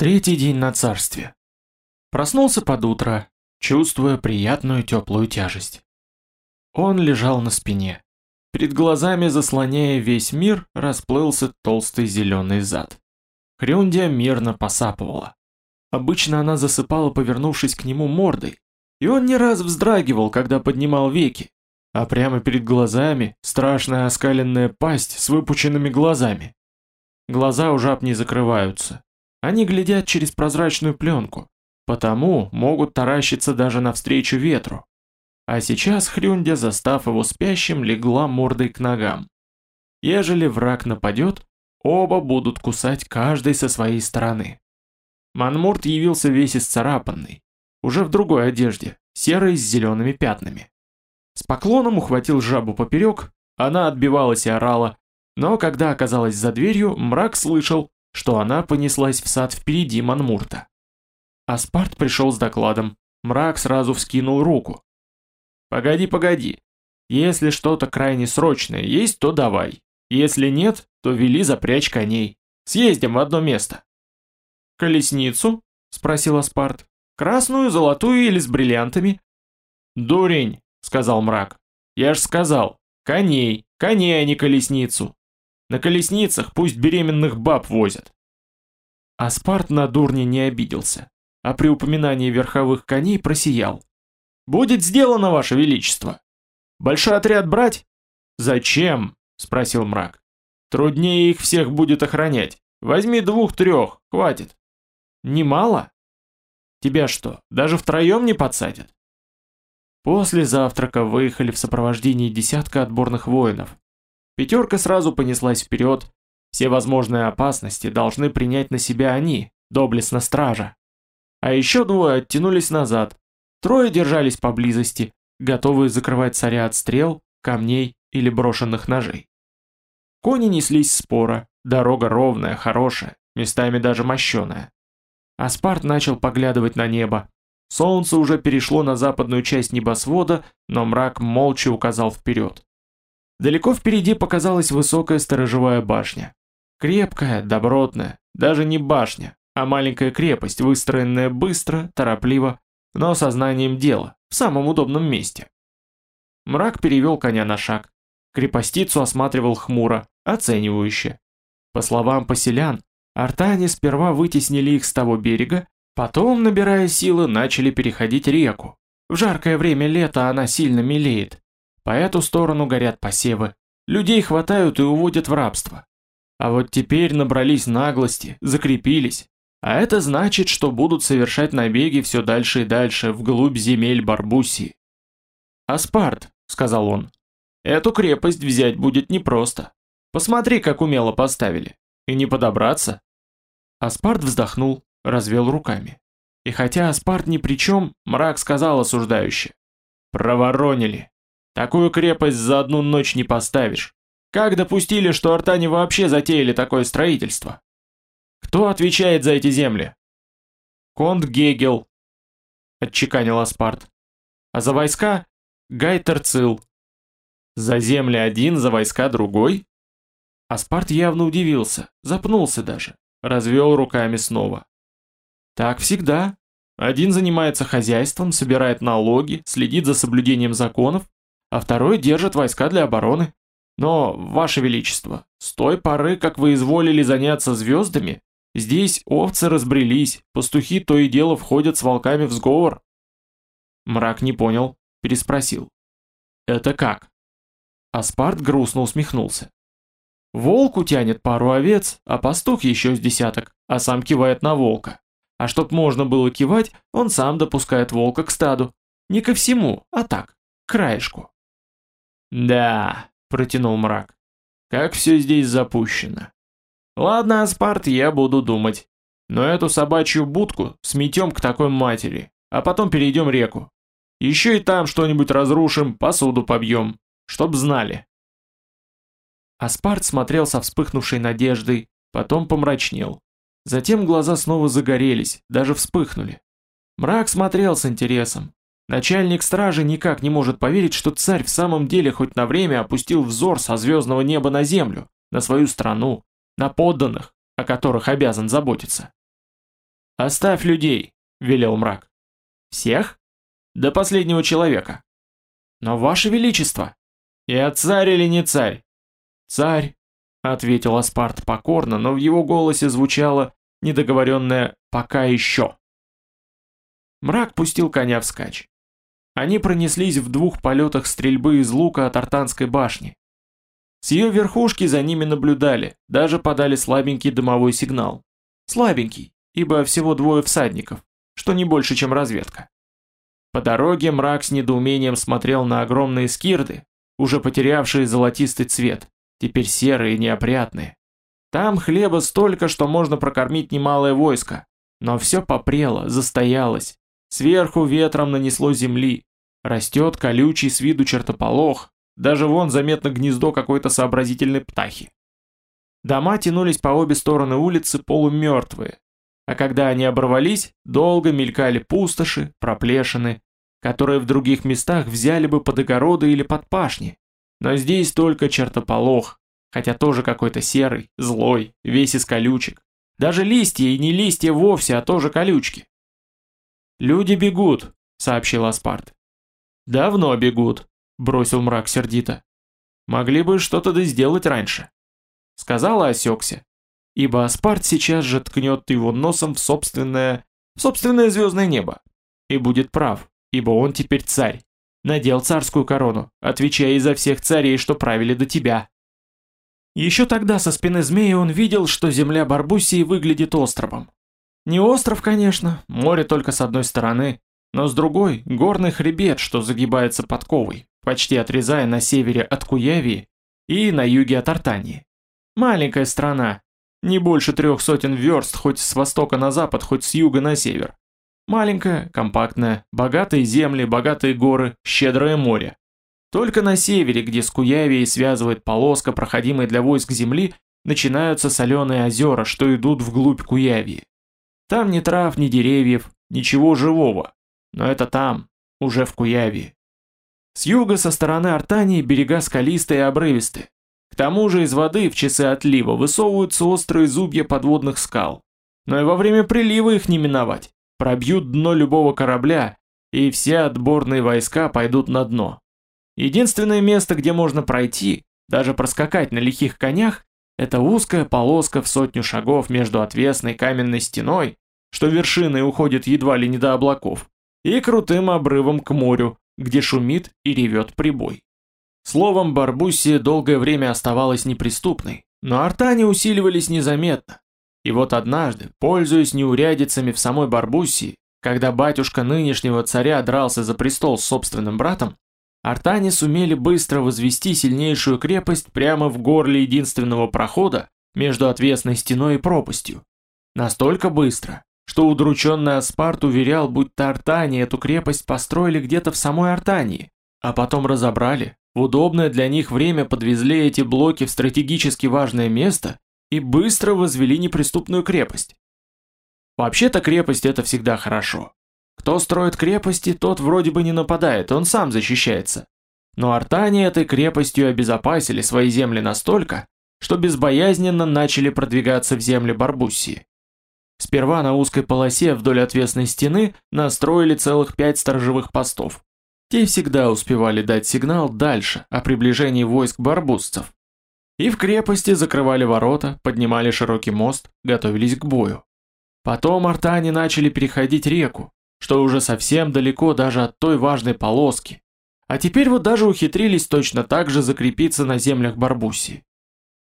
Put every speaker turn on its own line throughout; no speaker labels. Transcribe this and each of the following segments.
Третий день на царстве. Проснулся под утро, чувствуя приятную теплую тяжесть. Он лежал на спине. Перед глазами, заслоняя весь мир, расплылся толстый зеленый зад. Хрюндия мирно посапывала. Обычно она засыпала, повернувшись к нему мордой, и он не раз вздрагивал, когда поднимал веки, а прямо перед глазами страшная оскаленная пасть с выпученными глазами. Глаза у жаб не закрываются, они глядят через прозрачную пленку, потому могут таращиться даже навстречу ветру. А сейчас Хрюндя, застав его спящим, легла мордой к ногам. Ежели враг нападет, оба будут кусать каждый со своей стороны. Манмурт явился весь исцарапанный, уже в другой одежде, серой с зелеными пятнами. С поклоном ухватил жабу поперек, она отбивалась и орала, но когда оказалась за дверью, мрак слышал, что она понеслась в сад впереди Манмурта. Аспарт пришел с докладом. Мрак сразу вскинул руку. «Погоди, погоди. Если что-то крайне срочное есть, то давай. Если нет, то вели запрячь коней. Съездим в одно место». «Колесницу?» — спросил Аспарт. «Красную, золотую или с бриллиантами?» «Дурень», — сказал мрак. «Я ж сказал, коней, коней, а не колесницу. На колесницах пусть беременных баб возят. Аспарт на дурне не обиделся, а при упоминании верховых коней просиял. «Будет сделано, ваше величество!» «Большой отряд брать?» «Зачем?» — спросил мрак. «Труднее их всех будет охранять. Возьми двух-трех, хватит». «Немало?» «Тебя что, даже втроем не подсадят?» После завтрака выехали в сопровождении десятка отборных воинов, Пятерка сразу понеслась вперед. Все возможные опасности должны принять на себя они, доблестно стража. А еще двое оттянулись назад. Трое держались поблизости, готовые закрывать царя от стрел, камней или брошенных ножей. Кони неслись спора, дорога ровная, хорошая, местами даже мощеная. Аспарт начал поглядывать на небо. Солнце уже перешло на западную часть небосвода, но мрак молча указал вперед. Далеко впереди показалась высокая сторожевая башня. Крепкая, добротная, даже не башня, а маленькая крепость, выстроенная быстро, торопливо, но сознанием дела, в самом удобном месте. Мрак перевел коня на шаг. Крепостицу осматривал хмуро, оценивающе. По словам поселян, артане сперва вытеснили их с того берега, потом, набирая силы, начали переходить реку. В жаркое время лета она сильно мелеет, по эту сторону горят посевы, людей хватают и уводят в рабство. А вот теперь набрались наглости, закрепились. А это значит, что будут совершать набеги все дальше и дальше, вглубь земель Барбусии. «Аспарт», — сказал он, — «эту крепость взять будет непросто. Посмотри, как умело поставили. И не подобраться». Аспарт вздохнул, развел руками. И хотя Аспарт ни при чем, мрак сказал осуждающе. «Проворонили. Такую крепость за одну ночь не поставишь. Как допустили, что артане вообще затеяли такое строительство? Кто отвечает за эти земли? Конт Гегел, отчеканил Аспарт. А за войска Гайтер Цил. За земли один, за войска другой? Аспарт явно удивился, запнулся даже, развел руками снова. Так всегда. Один занимается хозяйством, собирает налоги, следит за соблюдением законов, а второй держит войска для обороны. Но, Ваше Величество, с той поры, как вы изволили заняться звездами, здесь овцы разбрелись, пастухи то и дело входят с волками в сговор. Мрак не понял, переспросил. Это как? Аспарт грустно усмехнулся. Волк утянет пару овец, а пастух еще с десяток, а сам кивает на волка. А чтоб можно было кивать, он сам допускает волка к стаду. Не ко всему, а так, к краешку. «Да», — протянул мрак, — «как все здесь запущено». «Ладно, Аспарт, я буду думать. Но эту собачью будку сметем к такой матери, а потом перейдем реку. Еще и там что-нибудь разрушим, посуду побьем, чтоб знали». Аспарт смотрел со вспыхнувшей надеждой, потом помрачнел. Затем глаза снова загорелись, даже вспыхнули. Мрак смотрел с интересом, Начальник стражи никак не может поверить, что царь в самом деле хоть на время опустил взор со звездного неба на землю, на свою страну, на подданных, о которых обязан заботиться. «Оставь людей», — велел мрак. «Всех?» «До последнего человека». «Но ваше величество!» «Я царь или не царь?» «Царь», — ответил Аспарт покорно, но в его голосе звучало недоговоренное «пока еще». Мрак пустил коня вскачь. Они пронеслись в двух полетах стрельбы из лука от Артанской башни. С ее верхушки за ними наблюдали, даже подали слабенький дымовой сигнал. Слабенький, ибо всего двое всадников, что не больше, чем разведка. По дороге мрак с недоумением смотрел на огромные скирды, уже потерявшие золотистый цвет, теперь серые и неопрятные. Там хлеба столько, что можно прокормить немалое войско, но все попрело, застоялось, сверху ветром нанесло земли, растет колючий с виду чертополох, даже вон заметно гнездо какой-то сообразительной птахи. Дома тянулись по обе стороны улицы полумертвые, а когда они оборвались, долго мелькали пустоши, проплешины, которые в других местах взяли бы под огороды или под пашни. Но здесь только чертополох, хотя тоже какой-то серый, злой, весь из колючек. Даже листья и не листья вовсе, а тоже колючки. «Люди бегут», — сообщил Аспарт. «Давно бегут», — бросил мрак сердито. «Могли бы что-то да сделать раньше». Сказал и осекся ибо Аспарт сейчас же ткнет его носом в собственное, в собственное звездное небо. И будет прав, ибо он теперь царь. Надел царскую корону, отвечая за всех царей, что правили до тебя. Еще тогда со спины змея он видел, что земля Барбусии выглядит островом. Не остров, конечно, море только с одной стороны, но с другой – горный хребет, что загибается подковой, почти отрезая на севере от Куявии и на юге от Артании. Маленькая страна, не больше трех сотен верст хоть с востока на запад, хоть с юга на север. Маленькая, компактная, богатые земли, богатые горы, щедрое море. Только на севере, где с Куявией связывает полоска, проходимая для войск земли, начинаются соленые озера, что идут вглубь Куявии. Там ни трав, ни деревьев, ничего живого. Но это там, уже в Куявии. С юга со стороны Артании берега скалистые и обрывистые. К тому же из воды в часы отлива высовываются острые зубья подводных скал. Но и во время прилива их не миновать. Пробьют дно любого корабля, и все отборные войска пойдут на дно. Единственное место, где можно пройти, даже проскакать на лихих конях, это узкая полоска в сотню шагов между отвесной каменной стеной, что вершиной уходит едва ли не до облаков, и крутым обрывом к морю, где шумит и ревет прибой. Словом, Барбуссия долгое время оставалась неприступной, но артани усиливались незаметно. И вот однажды, пользуясь неурядицами в самой Барбуссии, когда батюшка нынешнего царя дрался за престол с собственным братом, артани сумели быстро возвести сильнейшую крепость прямо в горле единственного прохода между отвесной стеной и пропастью. Настолько быстро, что удрученный Аспарт уверял, будто артани эту крепость построили где-то в самой Артании, а потом разобрали, в удобное для них время подвезли эти блоки в стратегически важное место и быстро возвели неприступную крепость. Вообще-то крепость это всегда хорошо. Кто строит крепости, тот вроде бы не нападает, он сам защищается. Но артане этой крепостью обезопасили свои земли настолько, что безбоязненно начали продвигаться в земли Барбуссии. Сперва на узкой полосе вдоль отвесной стены настроили целых пять сторожевых постов. Те всегда успевали дать сигнал дальше о приближении войск барбузцев. И в крепости закрывали ворота, поднимали широкий мост, готовились к бою. Потом артане начали переходить реку, что уже совсем далеко даже от той важной полоски. А теперь вот даже ухитрились точно так же закрепиться на землях Барбусии.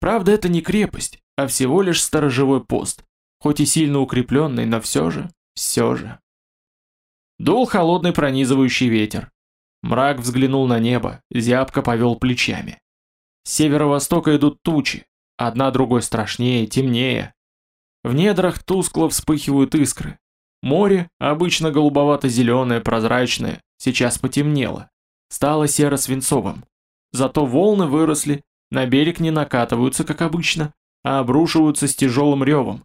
Правда, это не крепость, а всего лишь сторожевой пост, хоть и сильно укрепленный, но все же, все же. Дул холодный пронизывающий ветер. Мрак взглянул на небо, зябко повел плечами. С северо-востока идут тучи, одна другой страшнее, темнее. В недрах тускло вспыхивают искры. Море, обычно голубовато-зеленое, прозрачное, сейчас потемнело. Стало серо-свинцовым. Зато волны выросли, на берег не накатываются, как обычно, а обрушиваются с тяжелым ревом.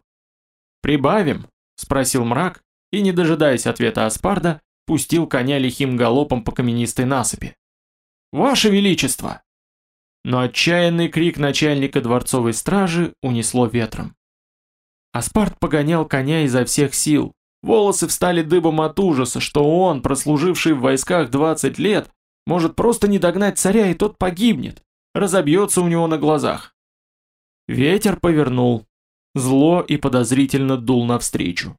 «Прибавим?» – спросил мрак, и, не дожидаясь ответа Аспарда, пустил коня лихим галопом по каменистой насыпи. «Ваше Величество!» Но отчаянный крик начальника дворцовой стражи унесло ветром. Аспарт погонял коня изо всех сил, волосы встали дыбом от ужаса, что он, прослуживший в войсках 20 лет, может просто не догнать царя, и тот погибнет, разобьется у него на глазах. Ветер повернул, зло и подозрительно дул навстречу.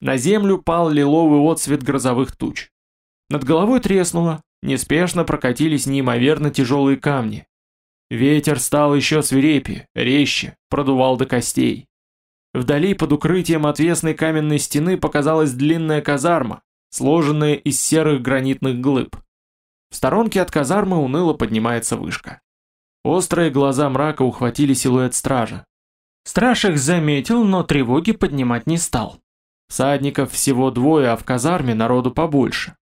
На землю пал лиловый отсвет грозовых туч. Над головой треснуло, неспешно прокатились неимоверно тяжелые камни. Ветер стал еще свирепее, резче, продувал до костей. Вдали под укрытием отвесной каменной стены показалась длинная казарма, сложенная из серых гранитных глыб. В сторонке от казармы уныло поднимается вышка. Острые глаза мрака ухватили силуэт стража. Страж их заметил, но тревоги поднимать не стал. Всадников всего двое, а в казарме народу побольше.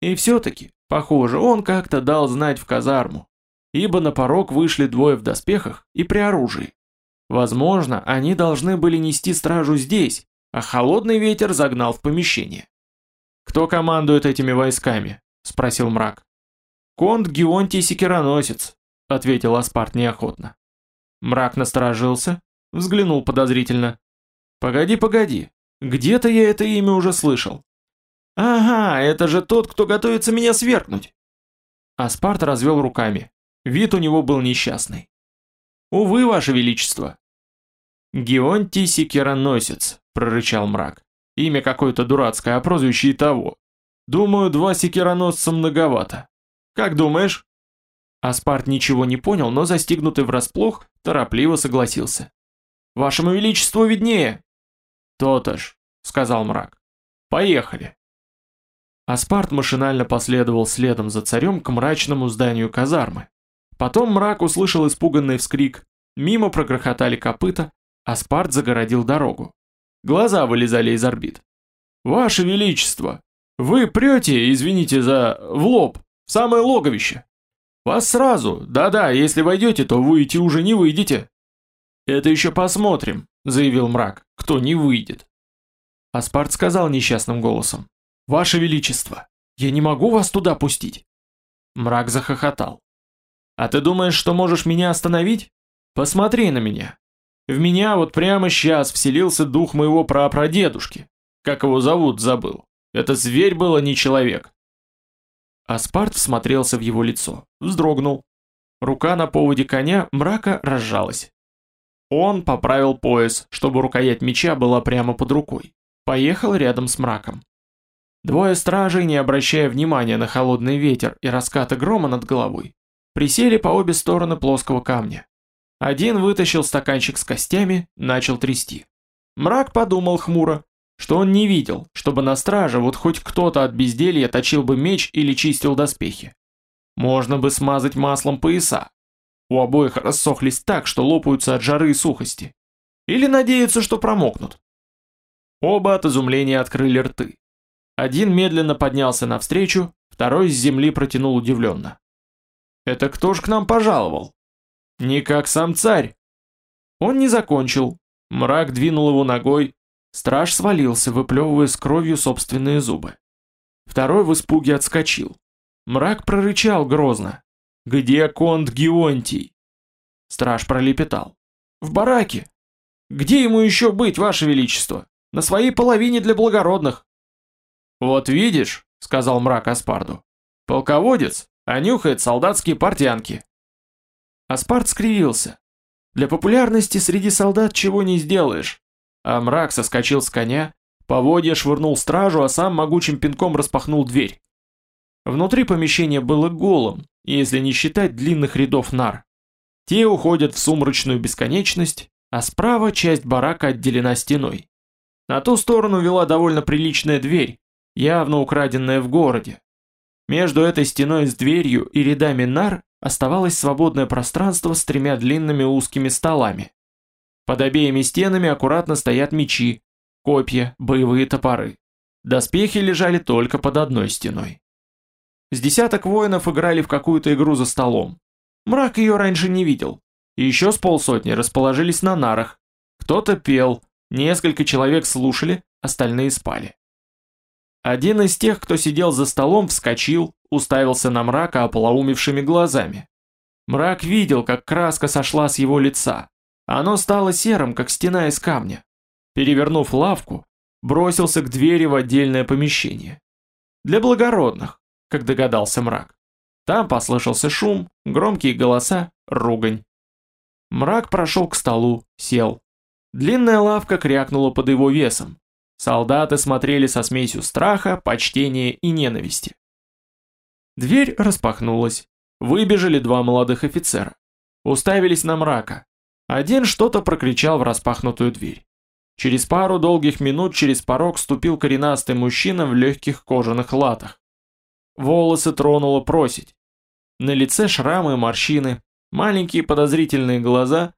И все-таки, похоже, он как-то дал знать в казарму, ибо на порог вышли двое в доспехах и при оружии. Возможно, они должны были нести стражу здесь, а холодный ветер загнал в помещение. «Кто командует этими войсками?» – спросил мрак. «Конт Геонтий Секироносец», – ответил Аспарт неохотно. Мрак насторожился, взглянул подозрительно. «Погоди, погоди, где-то я это имя уже слышал». «Ага, это же тот, кто готовится меня свергнуть!» Аспарт развел руками. Вид у него был несчастный. «Увы, ваше величество, «Геонтий Секироносец», — прорычал мрак. «Имя какое-то дурацкое, а прозвище и того. Думаю, два секироносца многовато. Как думаешь?» Аспарт ничего не понял, но застигнутый врасплох, торопливо согласился. «Вашему величеству виднее!» «То-то ж», — сказал мрак. «Поехали!» Аспарт машинально последовал следом за царем к мрачному зданию казармы. Потом мрак услышал испуганный вскрик, мимо прогрохотали копыта, Аспарт загородил дорогу. Глаза вылезали из орбит. «Ваше Величество! Вы прете, извините за... в лоб, в самое логовище! Вас сразу, да-да, если войдете, то выйти уже не выйдете!» «Это еще посмотрим», — заявил мрак, — «кто не выйдет». Аспарт сказал несчастным голосом. «Ваше Величество, я не могу вас туда пустить!» Мрак захохотал. «А ты думаешь, что можешь меня остановить? Посмотри на меня. В меня вот прямо сейчас вселился дух моего прапрадедушки. Как его зовут, забыл. Это зверь был, а не человек. Аспарт всмотрелся в его лицо, вздрогнул. Рука на поводе коня мрака разжалась. Он поправил пояс, чтобы рукоять меча была прямо под рукой. Поехал рядом с мраком. Двое стражей, не обращая внимания на холодный ветер и раскаты грома над головой, присели по обе стороны плоского камня. Один вытащил стаканчик с костями, начал трясти. Мрак подумал хмуро, что он не видел, чтобы на страже вот хоть кто-то от безделья точил бы меч или чистил доспехи. Можно бы смазать маслом пояса. У обоих рассохлись так, что лопаются от жары и сухости. Или надеются, что промокнут. Оба от изумления открыли рты. Один медленно поднялся навстречу, второй с земли протянул удивленно. «Это кто ж к нам пожаловал?» Не как сам царь. Он не закончил. Мрак двинул его ногой. Страж свалился, выплевывая с кровью собственные зубы. Второй в испуге отскочил. Мрак прорычал грозно. «Где конт Геонтий?» Страж пролепетал. «В бараке!» «Где ему еще быть, ваше величество? На своей половине для благородных!» «Вот видишь», — сказал мрак Аспарду, — «полководец, а нюхает солдатские портянки». Аспарт скривился. Для популярности среди солдат чего не сделаешь. А мрак соскочил с коня, поводья швырнул стражу, а сам могучим пинком распахнул дверь. Внутри помещения было голым, если не считать длинных рядов нар. Те уходят в сумрачную бесконечность, а справа часть барака отделена стеной. На ту сторону вела довольно приличная дверь, явно украденная в городе. Между этой стеной с дверью и рядами нар оставалось свободное пространство с тремя длинными узкими столами. Под обеими стенами аккуратно стоят мечи, копья, боевые топоры. Доспехи лежали только под одной стеной. С десяток воинов играли в какую-то игру за столом. Мрак ее раньше не видел. И еще с полсотни расположились на нарах. Кто-то пел, несколько человек слушали, остальные спали. Один из тех, кто сидел за столом, вскочил, уставился на мрака ополоумевшими глазами. Мрак видел, как краска сошла с его лица. Оно стало серым, как стена из камня. Перевернув лавку, бросился к двери в отдельное помещение. Для благородных, как догадался мрак. Там послышался шум, громкие голоса, ругань. Мрак прошел к столу, сел. Длинная лавка крякнула под его весом. Солдаты смотрели со смесью страха, почтения и ненависти. Дверь распахнулась. Выбежали два молодых офицера. Уставились на мрака. Один что-то прокричал в распахнутую дверь. Через пару долгих минут через порог ступил коренастый мужчина в легких кожаных латах. Волосы тронуло просить. На лице шрамы и морщины, маленькие подозрительные глаза,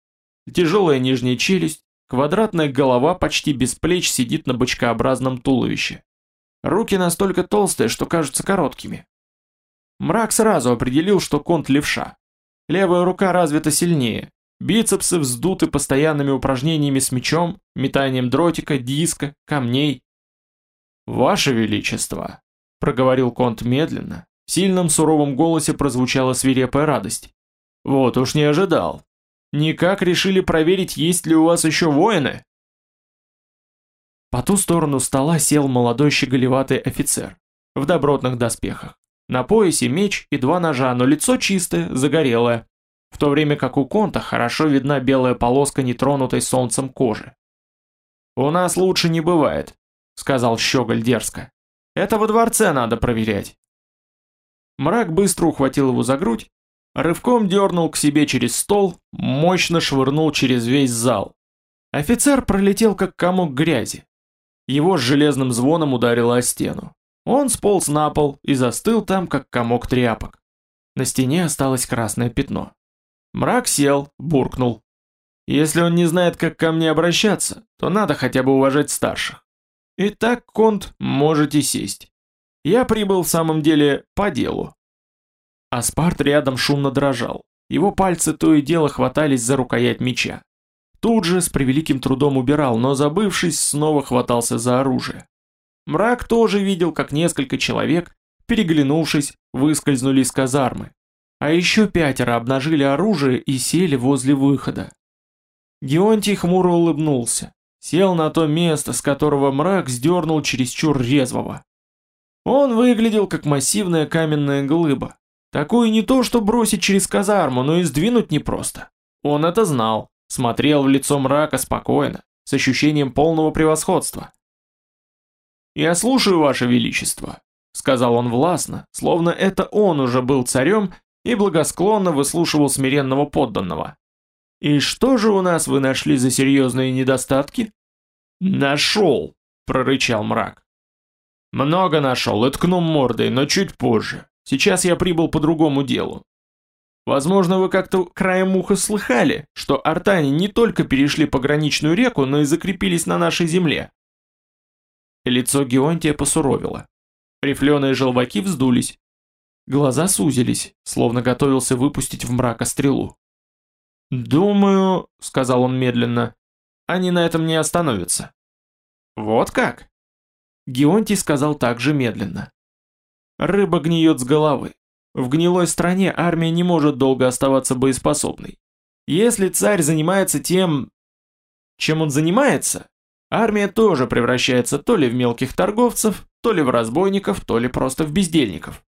тяжелая нижняя челюсть, квадратная голова почти без плеч сидит на бочкообразном туловище. Руки настолько толстые, что кажутся короткими. Мрак сразу определил, что конт левша. Левая рука развита сильнее, бицепсы вздуты постоянными упражнениями с мечом, метанием дротика, диска, камней. «Ваше Величество!» — проговорил конт медленно. В сильном суровом голосе прозвучала свирепая радость. «Вот уж не ожидал. Никак решили проверить, есть ли у вас еще воины?» По ту сторону стола сел молодой щеголеватый офицер в добротных доспехах. На поясе меч и два ножа, но лицо чистое, загорелое, в то время как у Конта хорошо видна белая полоска нетронутой солнцем кожи. «У нас лучше не бывает», — сказал Щеголь дерзко. «Это во дворце надо проверять». Мрак быстро ухватил его за грудь, рывком дернул к себе через стол, мощно швырнул через весь зал. Офицер пролетел как комок грязи. Его с железным звоном ударило о стену. Он сполз на пол и застыл там, как комок тряпок. На стене осталось красное пятно. Мрак сел, буркнул. Если он не знает, как ко мне обращаться, то надо хотя бы уважать старших. Итак, Конт, можете сесть. Я прибыл в самом деле по делу. Аспарт рядом шумно дрожал. Его пальцы то и дело хватались за рукоять меча. Тут же с превеликим трудом убирал, но забывшись, снова хватался за оружие. Мрак тоже видел, как несколько человек, переглянувшись, выскользнули из казармы. А еще пятеро обнажили оружие и сели возле выхода. Геонтий хмуро улыбнулся, сел на то место, с которого мрак сдернул чересчур резвого. Он выглядел как массивная каменная глыба. Такую не то что бросить через казарму, но и сдвинуть непросто. Он это знал, смотрел в лицо мрака спокойно, с ощущением полного превосходства. «Я слушаю, Ваше Величество», — сказал он властно, словно это он уже был царем и благосклонно выслушивал смиренного подданного. «И что же у нас вы нашли за серьезные недостатки?» «Нашел», — прорычал мрак. «Много нашел и ткну мордой, но чуть позже. Сейчас я прибыл по другому делу. Возможно, вы как-то краем уха слыхали, что артане не только перешли пограничную реку, но и закрепились на нашей земле. Лицо Геонтия посуровило. Рифленые желваки вздулись. Глаза сузились, словно готовился выпустить в мрака стрелу. «Думаю», — сказал он медленно, — «они на этом не остановятся». «Вот как?» Геонтий сказал также медленно. «Рыба гниет с головы. В гнилой стране армия не может долго оставаться боеспособной. Если царь занимается тем, чем он занимается, Армия тоже превращается то ли в мелких торговцев, то ли в разбойников, то ли просто в бездельников.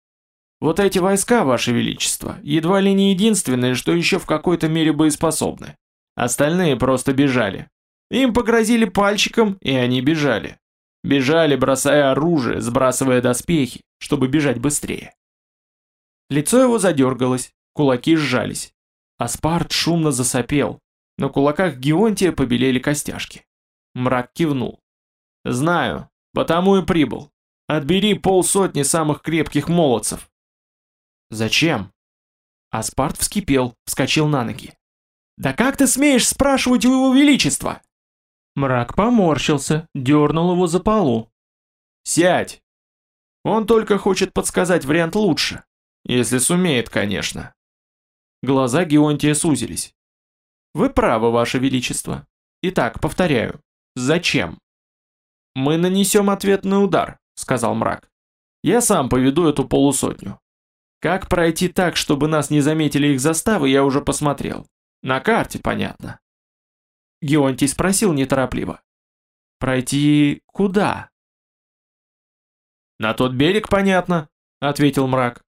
Вот эти войска, Ваше Величество, едва ли не единственные, что еще в какой-то мере боеспособны. Остальные просто бежали. Им погрозили пальчиком, и они бежали. Бежали, бросая оружие, сбрасывая доспехи, чтобы бежать быстрее. Лицо его задергалось, кулаки сжались. Аспарт шумно засопел. На кулаках Геонтия побелели костяшки. Мрак кивнул. «Знаю, потому и прибыл. Отбери полсотни самых крепких молодцев». «Зачем?» Аспарт вскипел, вскочил на ноги. «Да как ты смеешь спрашивать у его величества?» Мрак поморщился, дернул его за полу. «Сядь! Он только хочет подсказать вариант лучше. Если сумеет, конечно». Глаза Геонтия сузились. «Вы правы, ваше величество. Итак, повторяю, Зачем? Мы нанесем ответный удар, сказал мрак. Я сам поведу эту полусотню. Как пройти так, чтобы нас не заметили их заставы, я уже посмотрел. На карте, понятно. Геонтий спросил неторопливо. Пройти куда? На тот берег, понятно, ответил мрак.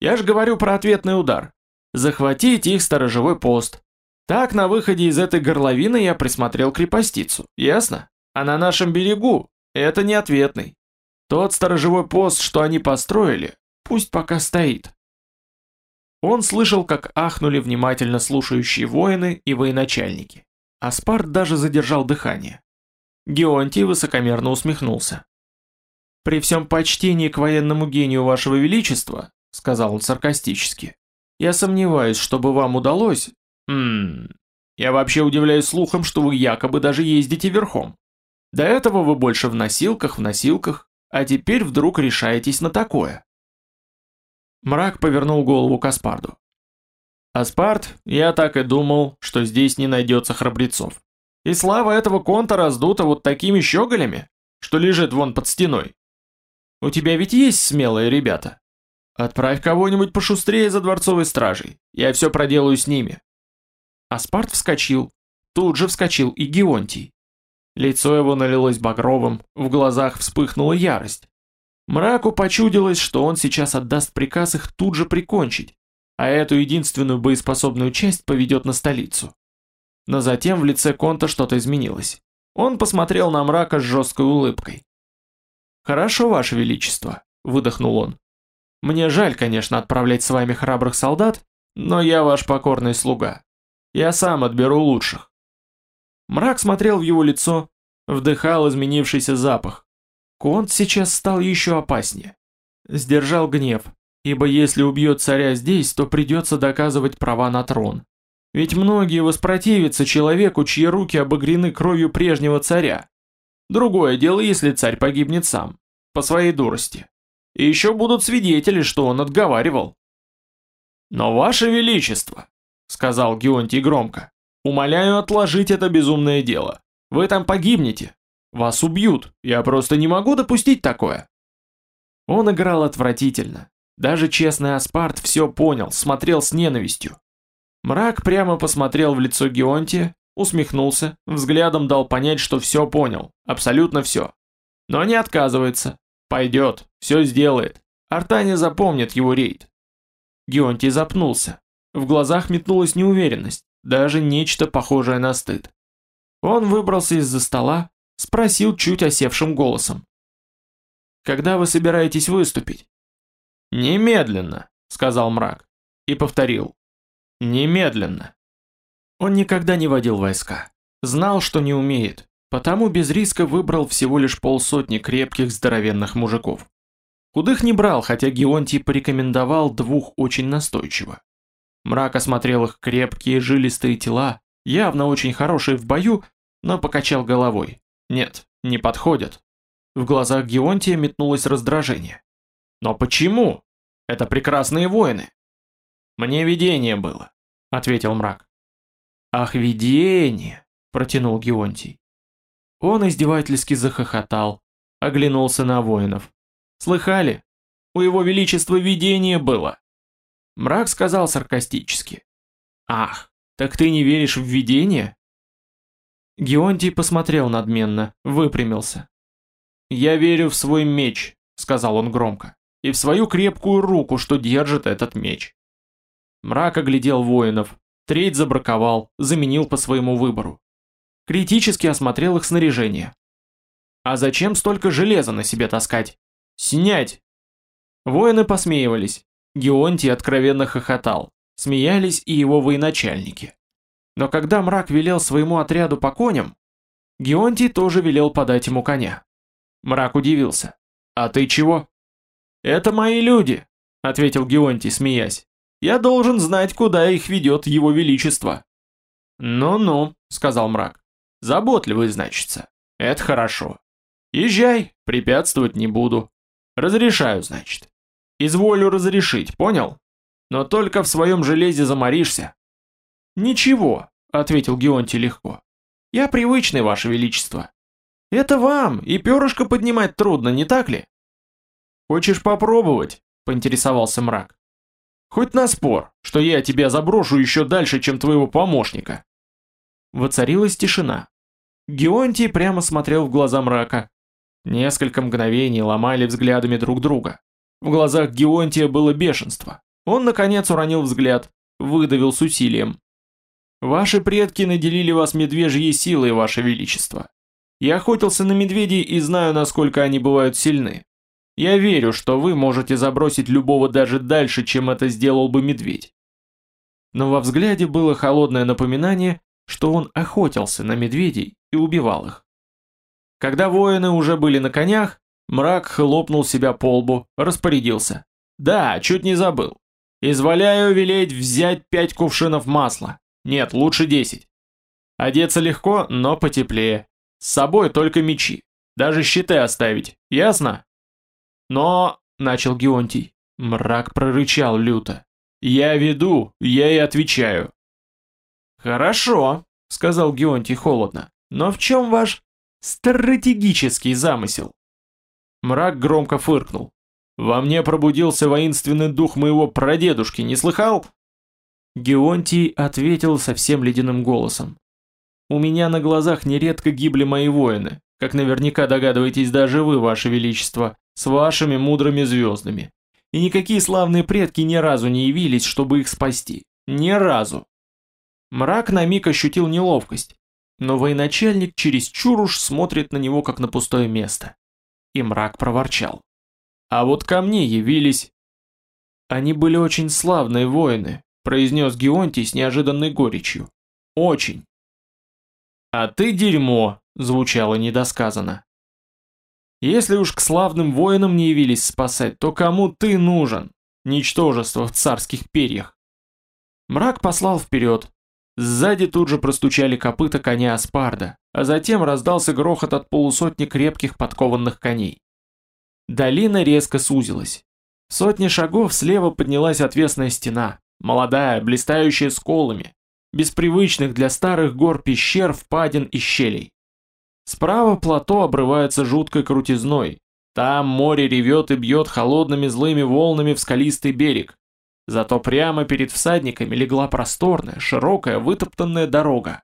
Я ж говорю про ответный удар. Захватить их сторожевой пост. Так на выходе из этой горловины я присмотрел крепостицу, ясно? А на нашем берегу это не ответный. Тот сторожевой пост, что они построили, пусть пока стоит. Он слышал, как ахнули внимательно слушающие воины и военачальники. Аспарт даже задержал дыхание. Геонтий высокомерно усмехнулся. «При всем почтении к военному гению вашего величества», — сказал он саркастически, — «я сомневаюсь, чтобы вам удалось... Ммм... Я вообще удивляюсь слухам, что вы якобы даже ездите верхом. До этого вы больше в носилках, в носилках, а теперь вдруг решаетесь на такое». Мрак повернул голову к Аспарду. «Аспард, я так и думал, что здесь не найдется храбрецов. И слава этого конта раздута вот такими щеголями, что лежит вон под стеной. У тебя ведь есть смелые ребята? Отправь кого-нибудь пошустрее за дворцовой стражей, я все проделаю с ними». Аспарт вскочил, тут же вскочил и Геонтий. Лицо его налилось багровым, в глазах вспыхнула ярость. Мраку почудилось, что он сейчас отдаст приказ их тут же прикончить, а эту единственную боеспособную часть поведет на столицу. Но затем в лице Конта что-то изменилось. Он посмотрел на мрака с жесткой улыбкой. «Хорошо, Ваше Величество», — выдохнул он. «Мне жаль, конечно, отправлять с вами храбрых солдат, но я ваш покорный слуга. Я сам отберу лучших». Мрак смотрел в его лицо, вдыхал изменившийся запах, Конт сейчас стал еще опаснее. Сдержал гнев, ибо если убьет царя здесь, то придется доказывать права на трон. Ведь многие воспротивятся человеку, чьи руки обогрены кровью прежнего царя. Другое дело, если царь погибнет сам, по своей дурости. И еще будут свидетели, что он отговаривал. «Но ваше величество», — сказал Геонтий громко, — «умоляю отложить это безумное дело. Вы там погибнете, вас убьют, я просто не могу допустить такое. Он играл отвратительно. Даже честный Аспарт все понял, смотрел с ненавистью. Мрак прямо посмотрел в лицо Геонтия, усмехнулся, взглядом дал понять, что все понял, абсолютно все. Но не отказывается. Пойдет, все сделает. Артане запомнит его рейд. Геонтий запнулся. В глазах метнулась неуверенность, даже нечто похожее на стыд. Он выбрался из-за стола, Спросил чуть осевшим голосом. «Когда вы собираетесь выступить?» «Немедленно», — сказал мрак. И повторил. «Немедленно». Он никогда не водил войска. Знал, что не умеет, потому без риска выбрал всего лишь полсотни крепких здоровенных мужиков. Худых не брал, хотя Геонтий порекомендовал двух очень настойчиво. Мрак осмотрел их крепкие жилистые тела, явно очень хорошие в бою, но покачал головой. Нет, не подходят. В глазах Геонтия метнулось раздражение. Но почему? Это прекрасные воины. Мне видение было, ответил мрак. Ах, видение, протянул Геонтий. Он издевательски захохотал, оглянулся на воинов. Слыхали? У его величества видение было. Мрак сказал саркастически. Ах, так ты не веришь в видение? Геонтий посмотрел надменно, выпрямился. «Я верю в свой меч», — сказал он громко, — «и в свою крепкую руку, что держит этот меч». Мрак оглядел воинов, треть забраковал, заменил по своему выбору. Критически осмотрел их снаряжение. «А зачем столько железа на себе таскать? Снять!» Воины посмеивались. Геонтий откровенно хохотал. Смеялись и его военачальники. Но когда мрак велел своему отряду по коням, Геонтий тоже велел подать ему коня. Мрак удивился. «А ты чего?» «Это мои люди», — ответил Геонтий, смеясь. «Я должен знать, куда их ведет его величество». «Ну-ну», — сказал мрак. «Заботливый, значится. Это хорошо. Езжай, препятствовать не буду. Разрешаю, значит. Изволю разрешить, понял? Но только в своем железе заморишься, «Ничего», — ответил Геонтий легко. «Я привычный, Ваше Величество. Это вам, и перышко поднимать трудно, не так ли?» «Хочешь попробовать?» — поинтересовался мрак. «Хоть на спор, что я тебя заброшу еще дальше, чем твоего помощника». Воцарилась тишина. Геонтий прямо смотрел в глаза мрака. Несколько мгновений ломали взглядами друг друга. В глазах Геонтия было бешенство. Он, наконец, уронил взгляд, выдавил с усилием. «Ваши предки наделили вас медвежьей силой, ваше величество. Я охотился на медведей и знаю, насколько они бывают сильны. Я верю, что вы можете забросить любого даже дальше, чем это сделал бы медведь. Но во взгляде было холодное напоминание, что он охотился на медведей и убивал их. Когда воины уже были на конях, мрак хлопнул себя по лбу, распорядился. «Да, чуть не забыл. Изволяю велеть взять пять кувшинов масла. Нет, лучше десять. Одеться легко, но потеплее. С собой только мечи. Даже щиты оставить, ясно? Но, начал Геонтий, мрак прорычал люто. Я веду, я и отвечаю. Хорошо, сказал Геонтий холодно. Но в чем ваш стратегический замысел? Мрак громко фыркнул. Во мне пробудился воинственный дух моего прадедушки, не слыхал? Геонтий ответил совсем ледяным голосом. У меня на глазах нередко гибли мои воины, как наверняка догадываетесь даже вы, ваше величество, с вашими мудрыми звездами. И никакие славные предки ни разу не явились, чтобы их спасти. Ни разу. Мрак на миг ощутил неловкость, но военачальник чересчур уж смотрит на него, как на пустое место. И мрак проворчал. А вот ко мне явились... Они были очень славные воины, произнес Геонтий с неожиданной горечью. Очень. «А ты дерьмо», — звучало недосказанно. «Если уж к славным воинам не явились спасать, то кому ты нужен? Ничтожество в царских перьях». Мрак послал вперед. Сзади тут же простучали копыта коня Аспарда, а затем раздался грохот от полусотни крепких подкованных коней. Долина резко сузилась. Сотни шагов слева поднялась отвесная стена, молодая, блистающая сколами, без привычных для старых гор пещер, впадин и щелей. Справа плато обрывается жуткой крутизной. Там море ревет и бьет холодными злыми волнами в скалистый берег. Зато прямо перед всадниками легла просторная, широкая, вытоптанная дорога.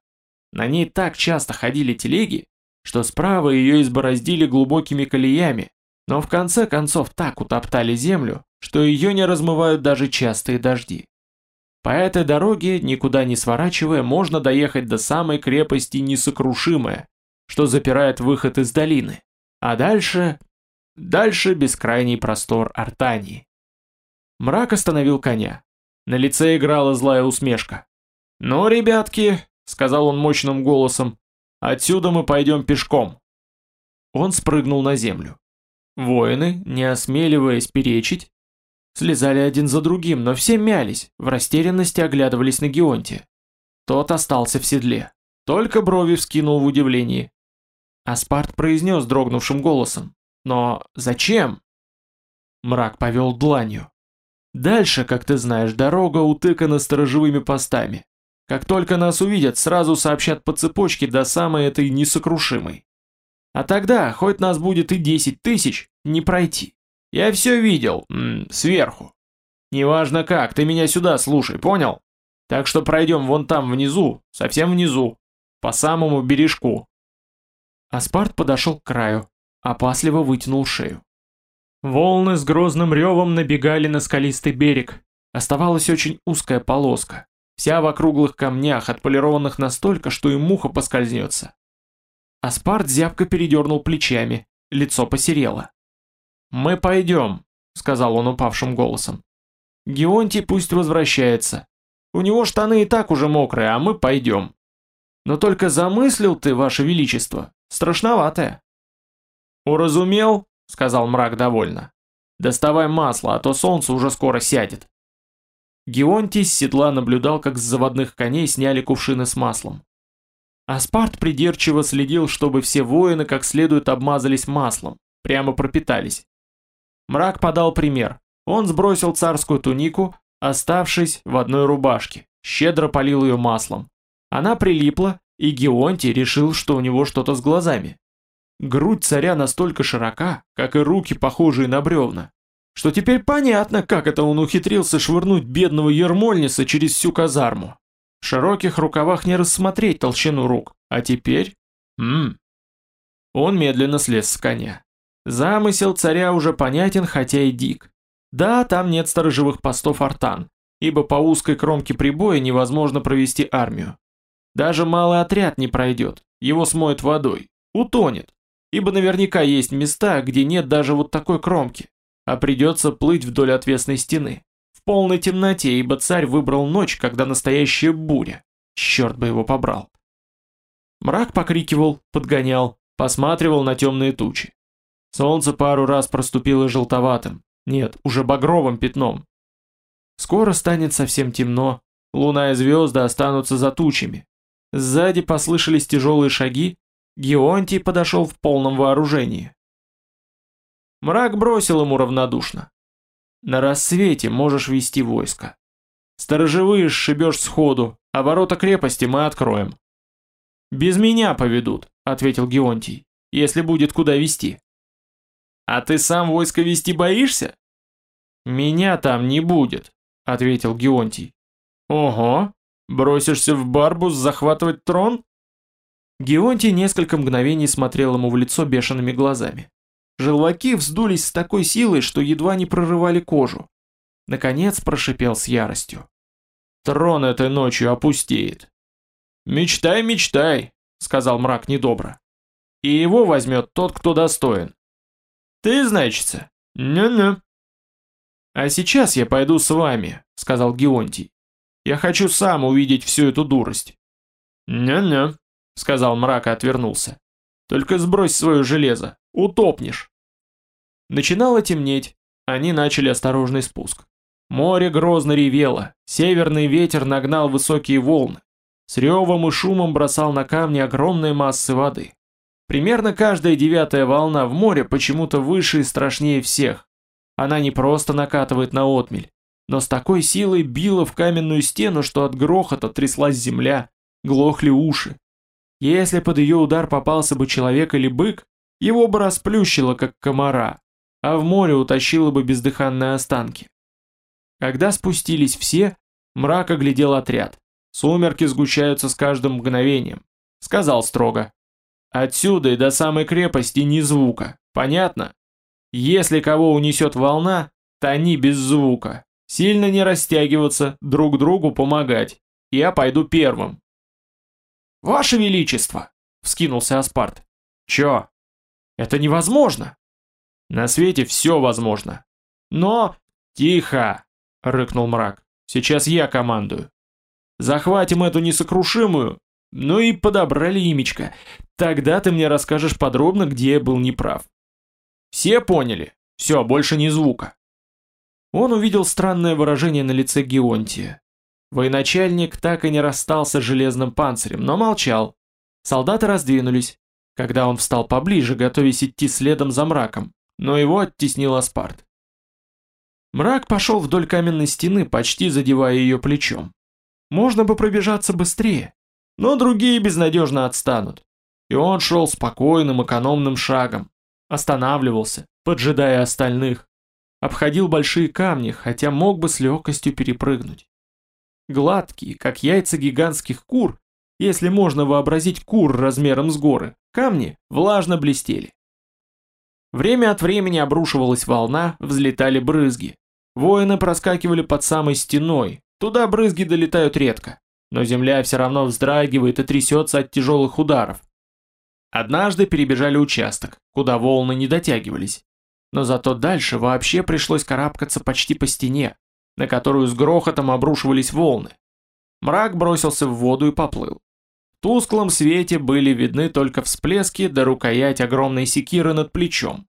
На ней так часто ходили телеги, что справа ее избороздили глубокими колеями, но в конце концов так утоптали землю, что ее не размывают даже частые дожди. По этой дороге, никуда не сворачивая, можно доехать до самой крепости Несокрушимая, что запирает выход из долины. А дальше... Дальше бескрайний простор Артании. Мрак остановил коня. На лице играла злая усмешка. «Ну, ребятки», — сказал он мощным голосом, — «отсюда мы пойдем пешком». Он спрыгнул на землю. Воины, не осмеливаясь перечить, Слезали один за другим, но все мялись, в растерянности оглядывались на Геонте. Тот остался в седле. Только брови вскинул в удивлении. Аспарт произнес дрогнувшим голосом. «Но зачем?» Мрак повел дланью. «Дальше, как ты знаешь, дорога утыкана сторожевыми постами. Как только нас увидят, сразу сообщат по цепочке до самой этой несокрушимой. А тогда, хоть нас будет и десять тысяч, не пройти. Я все видел, м -м, сверху. Неважно как, ты меня сюда слушай, понял? Так что пройдем вон там внизу, совсем внизу, по самому бережку. Аспарт подошел к краю, опасливо вытянул шею. Волны с грозным ревом набегали на скалистый берег. Оставалась очень узкая полоска, вся в округлых камнях, отполированных настолько, что и муха поскользнется. Аспарт зябко передернул плечами, лицо посерело. «Мы пойдем», — сказал он упавшим голосом. «Геонтий пусть возвращается. У него штаны и так уже мокрые, а мы пойдем. Но только замыслил ты, ваше величество, страшноватое». «Уразумел?» — сказал мрак довольно. «Доставай масло, а то солнце уже скоро сядет». Геонтий с седла наблюдал, как с заводных коней сняли кувшины с маслом. Аспарт придирчиво следил, чтобы все воины как следует обмазались маслом, прямо пропитались. Мрак подал пример. Он сбросил царскую тунику, оставшись в одной рубашке, щедро полил ее маслом. Она прилипла, и Геонтий решил, что у него что-то с глазами. Грудь царя настолько широка, как и руки, похожие на бревна, что теперь понятно, как это он ухитрился швырнуть бедного ермольница через всю казарму. В широких рукавах не рассмотреть толщину рук, а теперь Хм. Он медленно слез с коня. Замысел царя уже понятен, хотя и дик. Да, там нет сторожевых постов артан, ибо по узкой кромке прибоя невозможно провести армию. Даже малый отряд не пройдет, его смоет водой, утонет, ибо наверняка есть места, где нет даже вот такой кромки, а придется плыть вдоль отвесной стены. В полной темноте, ибо царь выбрал ночь, когда настоящая буря. Черт бы его побрал. Мрак покрикивал, подгонял, посматривал на темные тучи. Солнце пару раз проступило желтоватым, нет, уже багровым пятном. Скоро станет совсем темно, луна и звезды останутся за тучами. Сзади послышались тяжелые шаги, Геонтий подошел в полном вооружении. Мрак бросил ему равнодушно. На рассвете можешь вести войско. Сторожевые сшибешь сходу, а ворота крепости мы откроем. Без меня поведут, ответил Геонтий, если будет куда вести. А ты сам войско вести боишься? Меня там не будет, ответил Геонтий. Ого, бросишься в Барбус захватывать трон? Геонтий несколько мгновений смотрел ему в лицо бешеными глазами. Желваки вздулись с такой силой, что едва не прорывали кожу. Наконец прошипел с яростью. «Трон этой ночью опустеет». «Мечтай, мечтай», — сказал мрак недобро. «И его возьмет тот, кто достоин». «Ты, значится?» «Не-не». «А сейчас я пойду с вами», — сказал Геонтий. «Я хочу сам увидеть всю эту дурость». «Не-не», — сказал мрак и отвернулся. «Только сбрось свое железо, утопнешь». Начинало темнеть, они начали осторожный спуск. Море грозно ревело, северный ветер нагнал высокие волны. С ревом и шумом бросал на камни огромные массы воды. Примерно каждая девятая волна в море почему-то выше и страшнее всех. Она не просто накатывает на отмель, но с такой силой била в каменную стену, что от грохота тряслась земля, глохли уши. Если под ее удар попался бы человек или бык, его бы расплющило, как комара, а в море утащило бы бездыханные останки. Когда спустились все, мрак оглядел отряд. Сумерки сгущаются с каждым мгновением. Сказал строго. Отсюда и до самой крепости ни звука. Понятно? Если кого унесет волна, тони без звука. Сильно не растягиваться, друг другу помогать. Я пойду первым. «Ваше Величество!» — вскинулся Аспарт. «Чё? Это невозможно!» «На свете все возможно!» «Но...» «Тихо!» — рыкнул мрак. «Сейчас я командую. Захватим эту несокрушимую, ну и подобрали имечко. Тогда ты мне расскажешь подробно, где я был неправ. Все поняли? Все, больше ни звука. Он увидел странное выражение на лице Геонтия. Военачальник так и не расстался с железным панцирем, но молчал. Солдаты раздвинулись, когда он встал поближе, готовясь идти следом за мраком, но его оттеснил Аспарт. Мрак пошел вдоль каменной стены, почти задевая ее плечом. Можно бы пробежаться быстрее, но другие безнадежно отстанут. И он шел спокойным, экономным шагом, останавливался, поджидая остальных, обходил большие камни, хотя мог бы с легкостью перепрыгнуть. Гладкие, как яйца гигантских кур, если можно вообразить кур размером с горы, камни влажно блестели. Время от времени обрушивалась волна, взлетали брызги. Воины проскакивали под самой стеной, туда брызги долетают редко, но земля все равно вздрагивает и трясется от тяжелых ударов. Однажды перебежали участок, куда волны не дотягивались, но зато дальше вообще пришлось карабкаться почти по стене, на которую с грохотом обрушивались волны. Мрак бросился в воду и поплыл. В тусклом свете были видны только всплески да рукоять огромной секиры над плечом.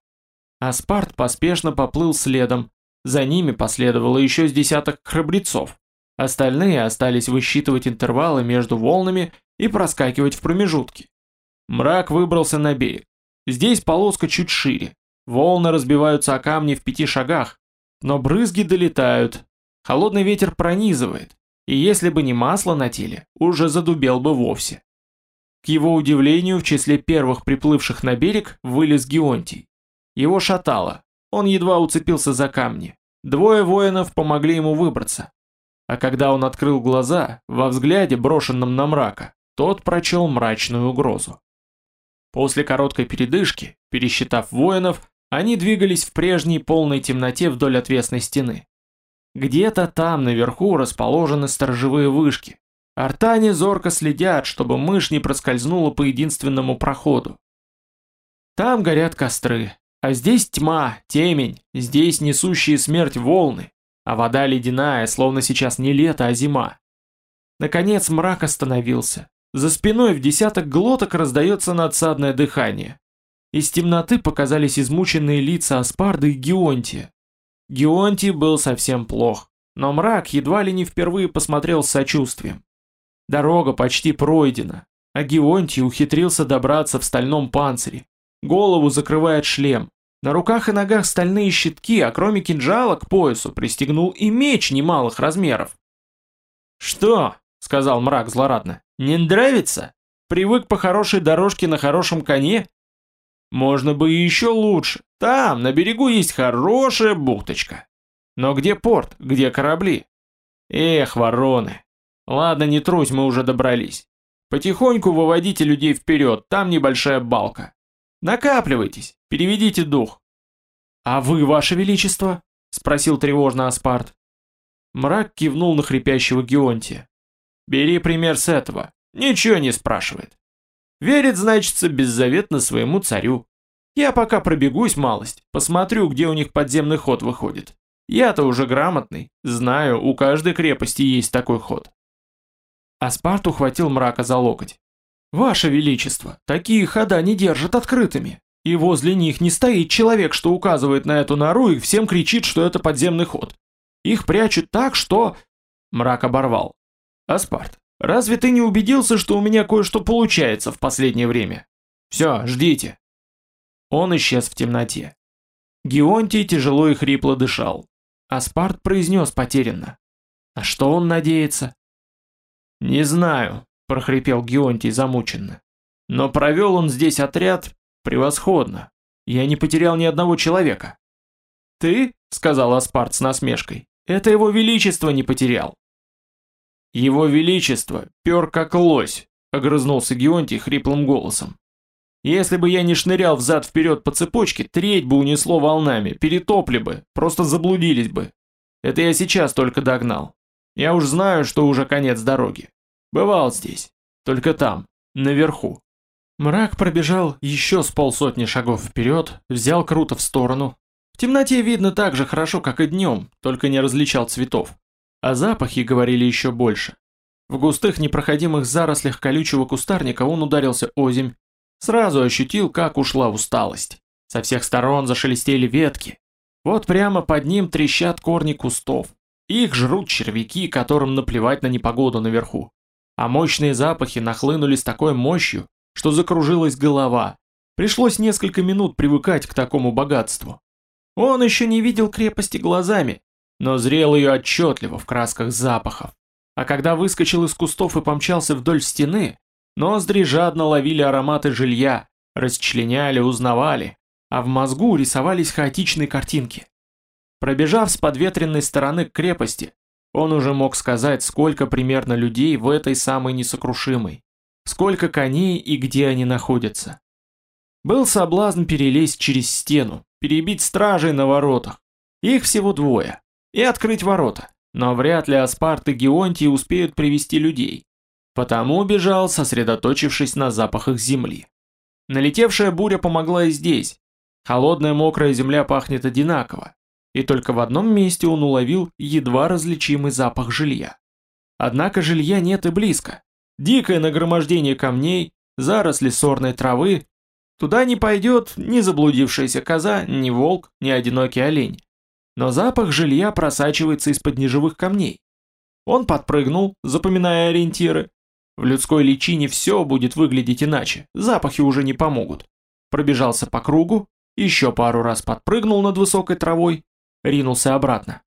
Аспарт поспешно поплыл следом, за ними последовало еще с десяток храбрецов. Остальные остались высчитывать интервалы между волнами и проскакивать в промежутки. Мрак выбрался на берег. Здесь полоска чуть шире. Волны разбиваются о камни в пяти шагах, но брызги долетают, Холодный ветер пронизывает, и если бы не масло на теле, уже задубел бы вовсе. К его удивлению, в числе первых приплывших на берег вылез Геонтий. Его шатало, он едва уцепился за камни. Двое воинов помогли ему выбраться. А когда он открыл глаза, во взгляде, брошенном на мрака, тот прочел мрачную угрозу. После короткой передышки, пересчитав воинов, они двигались в прежней полной темноте вдоль отвесной стены. Где-то там наверху расположены сторожевые вышки. Артане зорко следят, чтобы мышь не проскользнула по единственному проходу. Там горят костры, а здесь тьма, темень, здесь несущие смерть волны, а вода ледяная, словно сейчас не лето, а зима. Наконец мрак остановился. За спиной в десяток глоток раздается надсадное дыхание. Из темноты показались измученные лица Аспарда и Геонтия. Геонтий был совсем плох, но мрак едва ли не впервые посмотрел с сочувствием. Дорога почти пройдена, а Геонтий ухитрился добраться в стальном панцире. Голову закрывает шлем. На руках и ногах стальные щитки, а кроме кинжала к поясу пристегнул и меч немалых размеров. «Что?» — сказал мрак злорадно. «Не нравится? Привык по хорошей дорожке на хорошем коне? Можно бы и еще лучше. Там, на берегу есть хорошая бухточка. Но где порт, где корабли? Эх, вороны. Ладно, не трусь, мы уже добрались. Потихоньку выводите людей вперед, там небольшая балка. Накапливайтесь, переведите дух. А вы, ваше величество? Спросил тревожно Аспарт. Мрак кивнул на хрипящего Геонтия. Бери пример с этого. Ничего не спрашивает. Верит, значится, беззаветно своему царю. Я пока пробегусь малость, посмотрю, где у них подземный ход выходит. Я-то уже грамотный, знаю, у каждой крепости есть такой ход. Аспарт ухватил мрака за локоть. «Ваше Величество, такие хода не держат открытыми, и возле них не стоит человек, что указывает на эту нору и всем кричит, что это подземный ход. Их прячут так, что...» Мрак оборвал. «Аспарт, Разве ты не убедился, что у меня кое-что получается в последнее время? Все, ждите. Он исчез в темноте. Геонтий тяжело и хрипло дышал. Аспарт произнес потерянно. А что он надеется? Не знаю, прохрипел Геонтий замученно. Но провел он здесь отряд превосходно. Я не потерял ни одного человека. Ты, сказал Аспарт с насмешкой, это его величество не потерял. «Его Величество, пер как лось», — огрызнулся Геонтий хриплым голосом. «Если бы я не шнырял взад-вперед по цепочке, треть бы унесло волнами, перетопли бы, просто заблудились бы. Это я сейчас только догнал. Я уж знаю, что уже конец дороги. Бывал здесь, только там, наверху». Мрак пробежал еще с полсотни шагов вперед, взял круто в сторону. В темноте видно так же хорошо, как и днем, только не различал цветов. А запахи говорили еще больше. В густых непроходимых зарослях колючего кустарника он ударился озимь. Сразу ощутил, как ушла усталость. Со всех сторон зашелестели ветки. Вот прямо под ним трещат корни кустов. Их жрут червяки, которым наплевать на непогоду наверху. А мощные запахи нахлынули с такой мощью, что закружилась голова. Пришлось несколько минут привыкать к такому богатству. Он еще не видел крепости глазами, но зрел ее отчетливо в красках запахов. А когда выскочил из кустов и помчался вдоль стены, ноздри жадно ловили ароматы жилья, расчленяли, узнавали, а в мозгу рисовались хаотичные картинки. Пробежав с подветренной стороны к крепости, он уже мог сказать, сколько примерно людей в этой самой несокрушимой, сколько коней и где они находятся. Был соблазн перелезть через стену, перебить стражей на воротах. Их всего двое и открыть ворота, но вряд ли Аспарт и Геонтий успеют привести людей. Потому бежал, сосредоточившись на запахах земли. Налетевшая буря помогла и здесь. Холодная мокрая земля пахнет одинаково, и только в одном месте он уловил едва различимый запах жилья. Однако жилья нет и близко. Дикое нагромождение камней, заросли сорной травы. Туда не пойдет ни заблудившаяся коза, ни волк, ни одинокий олень но запах жилья просачивается из-под неживых камней. Он подпрыгнул, запоминая ориентиры. В людской личине все будет выглядеть иначе, запахи уже не помогут. Пробежался по кругу, еще пару раз подпрыгнул над высокой травой, ринулся обратно.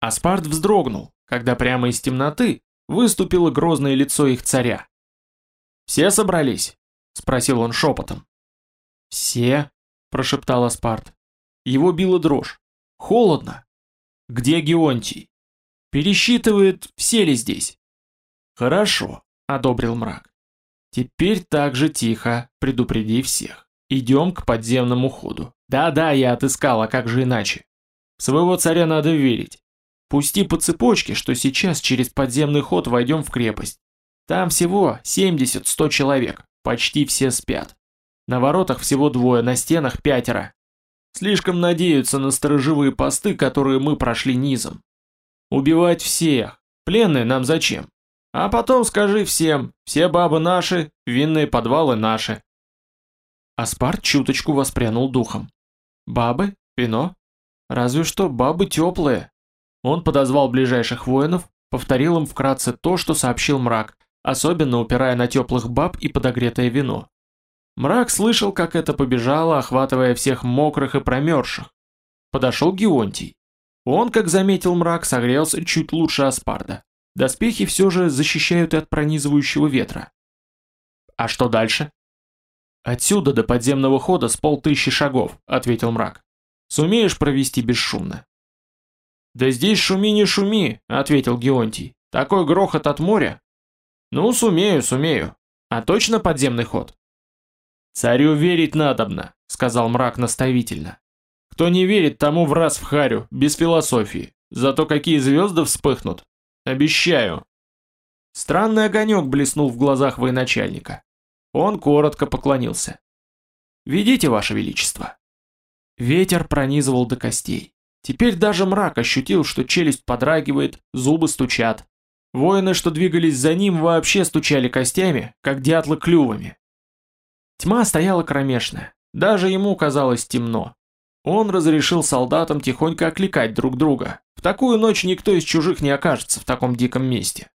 Аспарт вздрогнул, когда прямо из темноты выступило грозное лицо их царя. «Все собрались?» — спросил он шепотом. «Все?» — прошептал Аспарт. Его била дрожь. Холодно. Где Геонтий? Пересчитывает, все ли здесь. Хорошо, одобрил мрак. Теперь так же тихо, предупреди всех. Идем к подземному ходу. Да-да, я отыскал, а как же иначе? Своего царя надо верить. Пусти по цепочке, что сейчас через подземный ход войдем в крепость. Там всего 70-100 человек, почти все спят. На воротах всего двое, на стенах пятеро. Слишком надеются на сторожевые посты, которые мы прошли низом. Убивать всех. Пленные нам зачем? А потом скажи всем, все бабы наши, винные подвалы наши. Аспарт чуточку воспрянул духом. Бабы? Вино? Разве что бабы теплые. Он подозвал ближайших воинов, повторил им вкратце то, что сообщил мрак, особенно упирая на теплых баб и подогретое вино. Мрак слышал, как это побежало, охватывая всех мокрых и промерзших. Подошел Геонтий. Он, как заметил мрак, согрелся чуть лучше Аспарда. Доспехи все же защищают и от пронизывающего ветра. А что дальше? Отсюда до подземного хода с полтыщи шагов, ответил мрак. Сумеешь провести бесшумно? Да здесь шуми не шуми, ответил Геонтий. Такой грохот от моря. Ну, сумею, сумею. А точно подземный ход? Царю верить надобно, сказал мрак наставительно. Кто не верит, тому в раз в харю, без философии. Зато какие звезды вспыхнут. Обещаю. Странный огонек блеснул в глазах военачальника. Он коротко поклонился. «Ведите, Ваше Величество». Ветер пронизывал до костей. Теперь даже мрак ощутил, что челюсть подрагивает, зубы стучат. Воины, что двигались за ним, вообще стучали костями, как дятлы клювами. Тьма стояла кромешная. Даже ему казалось темно. Он разрешил солдатам тихонько окликать друг друга. В такую ночь никто из чужих не окажется в таком диком месте.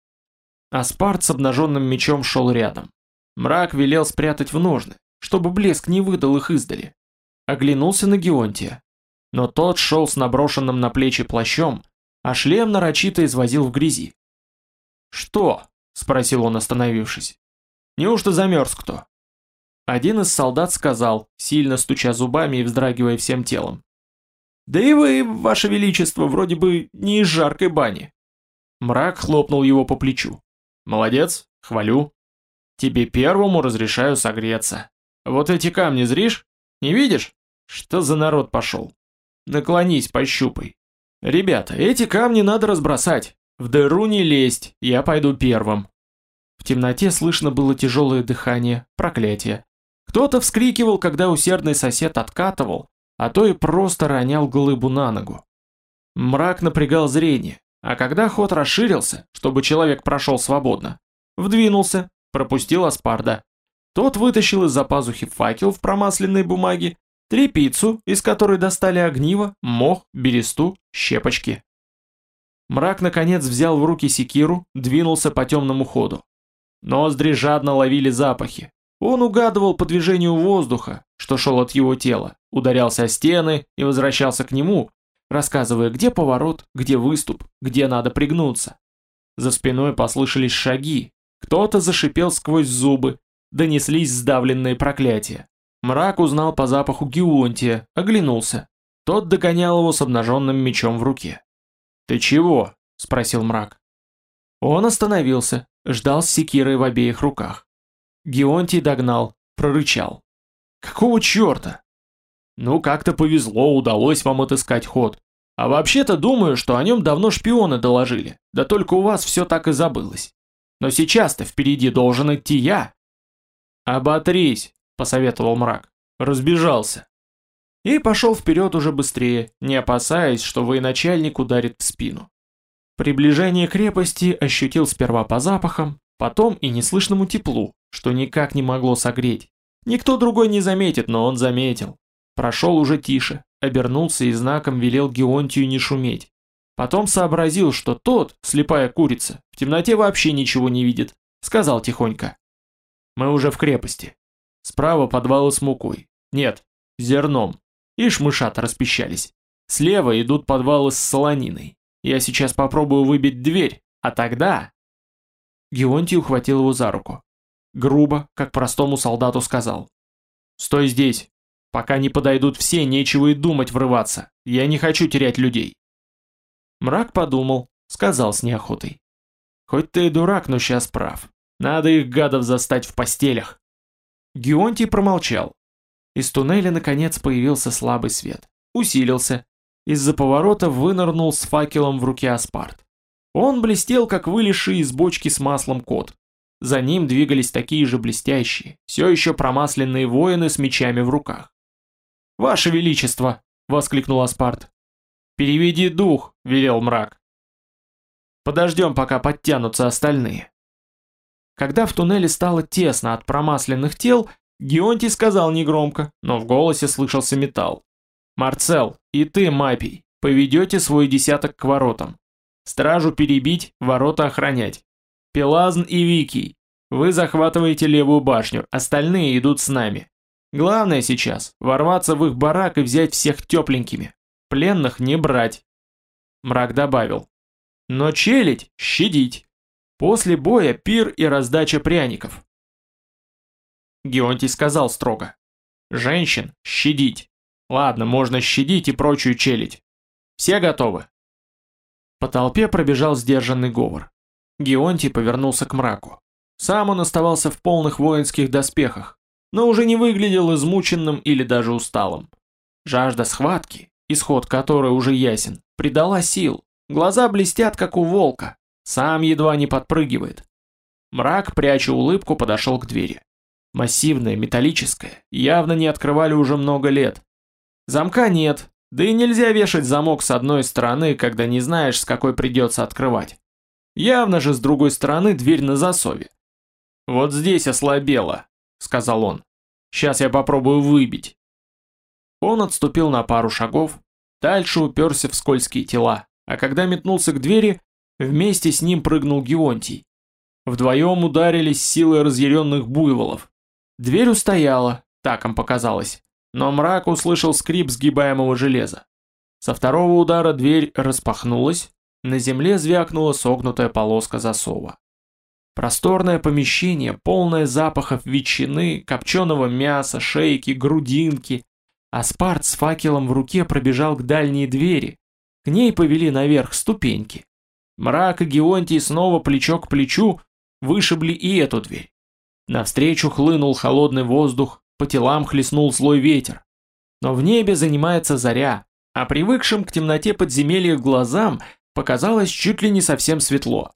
Аспарт с обнаженным мечом шел рядом. Мрак велел спрятать в ножны, чтобы блеск не выдал их издали. Оглянулся на Геонтия. Но тот шел с наброшенным на плечи плащом, а шлем нарочито извозил в грязи. «Что?» – спросил он, остановившись. «Неужто замерз кто?» Один из солдат сказал, сильно стуча зубами и вздрагивая всем телом. «Да и вы, ваше величество, вроде бы не из жаркой бани». Мрак хлопнул его по плечу. «Молодец, хвалю. Тебе первому разрешаю согреться. Вот эти камни зришь? Не видишь? Что за народ пошел? Наклонись, пощупай. Ребята, эти камни надо разбросать. В дыру не лезть, я пойду первым». В темноте слышно было тяжелое дыхание, проклятие. Кто-то вскрикивал, когда усердный сосед откатывал, а то и просто ронял глыбу на ногу. Мрак напрягал зрение, а когда ход расширился, чтобы человек прошел свободно, вдвинулся, пропустил Аспарда. Тот вытащил из-за пазухи факел в промасленной бумаге, трепицу, из которой достали огниво, мох, бересту, щепочки. Мрак наконец взял в руки секиру, двинулся по темному ходу. Ноздри жадно ловили запахи, он угадывал по движению воздуха, что шел от его тела, ударялся о стены и возвращался к нему, рассказывая, где поворот, где выступ, где надо пригнуться. За спиной послышались шаги, кто-то зашипел сквозь зубы, донеслись сдавленные проклятия. Мрак узнал по запаху Геонтия, оглянулся. Тот догонял его с обнаженным мечом в руке. «Ты чего?» – спросил мрак. Он остановился, ждал с секирой в обеих руках. Геонтий догнал, прорычал. «Какого черта?» «Ну, как-то повезло, удалось вам отыскать ход. А вообще-то думаю, что о нем давно шпионы доложили, да только у вас все так и забылось. Но сейчас-то впереди должен идти я». «Оботрись», — посоветовал мрак. Разбежался. И пошел вперед уже быстрее, не опасаясь, что военачальник ударит в спину. Приближение крепости ощутил сперва по запахам, потом и неслышному теплу, что никак не могло согреть. Никто другой не заметит, но он заметил. Прошел уже тише, обернулся и знаком велел Геонтию не шуметь. Потом сообразил, что тот, слепая курица, в темноте вообще ничего не видит. Сказал тихонько. Мы уже в крепости. Справа подвалы с мукой. Нет, зерном. Ишь мышата распищались. Слева идут подвалы с солониной. Я сейчас попробую выбить дверь, а тогда... Геонтий ухватил его за руку. Грубо, как простому солдату сказал. «Стой здесь. Пока не подойдут все, нечего и думать врываться. Я не хочу терять людей». Мрак подумал, сказал с неохотой. «Хоть ты и дурак, но сейчас прав. Надо их гадов застать в постелях. Геонтий промолчал. Из туннеля наконец появился слабый свет. Усилился. Из-за поворота вынырнул с факелом в руке Аспарт. Он блестел, как вылезший из бочки с маслом кот. За ним двигались такие же блестящие, все еще промасленные воины с мечами в руках. «Ваше Величество!» — воскликнул Аспарт. «Переведи дух!» — велел мрак. «Подождем, пока подтянутся остальные». Когда в туннеле стало тесно от промасленных тел, Геонтий сказал негромко, но в голосе слышался металл. «Марцел, и ты, Мапий, поведете свой десяток к воротам. Стражу перебить, ворота охранять. Пелазн и Викий, вы захватываете левую башню, остальные идут с нами. Главное сейчас – ворваться в их барак и взять всех тепленькими. Пленных не брать. Мрак добавил. Но челядь щадить. После боя пир и раздача пряников. Геонтий сказал строго. Женщин щадить. Ладно, можно щадить и прочую челядь. Все готовы? По толпе пробежал сдержанный говор. Геонтий повернулся к мраку. Сам он оставался в полных воинских доспехах, но уже не выглядел измученным или даже усталым. Жажда схватки, исход которой уже ясен, придала сил. Глаза блестят, как у волка. Сам едва не подпрыгивает. Мрак, пряча улыбку, подошел к двери. Массивная, металлическая, явно не открывали уже много лет. Замка нет, да и нельзя вешать замок с одной стороны, когда не знаешь, с какой придется открывать. Явно же с другой стороны дверь на засове. «Вот здесь ослабела», — сказал он. «Сейчас я попробую выбить». Он отступил на пару шагов, дальше уперся в скользкие тела, а когда метнулся к двери, вместе с ним прыгнул Геонтий. Вдвоем ударились силы разъяренных буйволов. Дверь устояла, так им показалось, но мрак услышал скрип сгибаемого железа. Со второго удара дверь распахнулась, на земле звякнула согнутая полоска засова. Просторное помещение, полное запахов ветчины, копченого мяса, шейки, грудинки. Аспарт с факелом в руке пробежал к дальней двери. К ней повели наверх ступеньки. Мрак и Геонтий снова плечо к плечу вышибли и эту дверь. Навстречу хлынул холодный воздух, по телам хлестнул злой ветер. Но в небе занимается заря, а привыкшим к темноте подземелья глазам показалось чуть ли не совсем светло.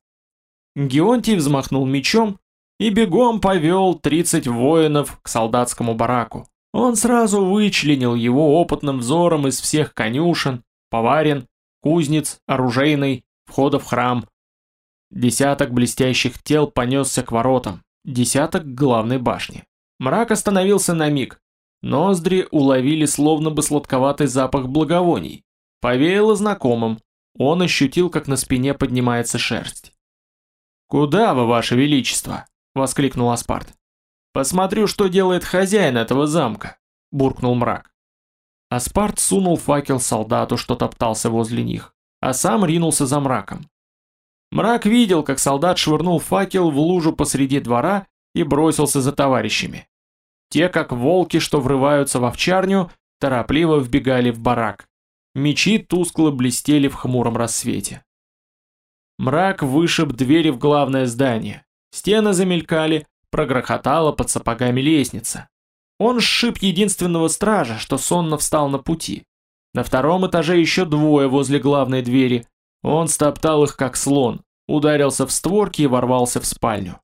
Геонтий взмахнул мечом и бегом повел 30 воинов к солдатскому бараку. Он сразу вычленил его опытным взором из всех конюшен, поварен, кузнец, оружейный, входа в храм. Десяток блестящих тел понесся к воротам, десяток к главной башне. Мрак остановился на миг. Ноздри уловили словно бы сладковатый запах благовоний. Повеяло знакомым. Он ощутил, как на спине поднимается шерсть. «Куда вы, ваше величество?» — воскликнул Аспарт. «Посмотрю, что делает хозяин этого замка», — буркнул мрак. Аспарт сунул факел солдату, что топтался возле них, а сам ринулся за мраком. Мрак видел, как солдат швырнул факел в лужу посреди двора и бросился за товарищами. Те, как волки, что врываются в овчарню, торопливо вбегали в барак. Мечи тускло блестели в хмуром рассвете. Мрак вышиб двери в главное здание. Стены замелькали, прогрохотала под сапогами лестница. Он сшиб единственного стража, что сонно встал на пути. На втором этаже еще двое возле главной двери. Он стоптал их как слон, ударился в створки и ворвался в спальню.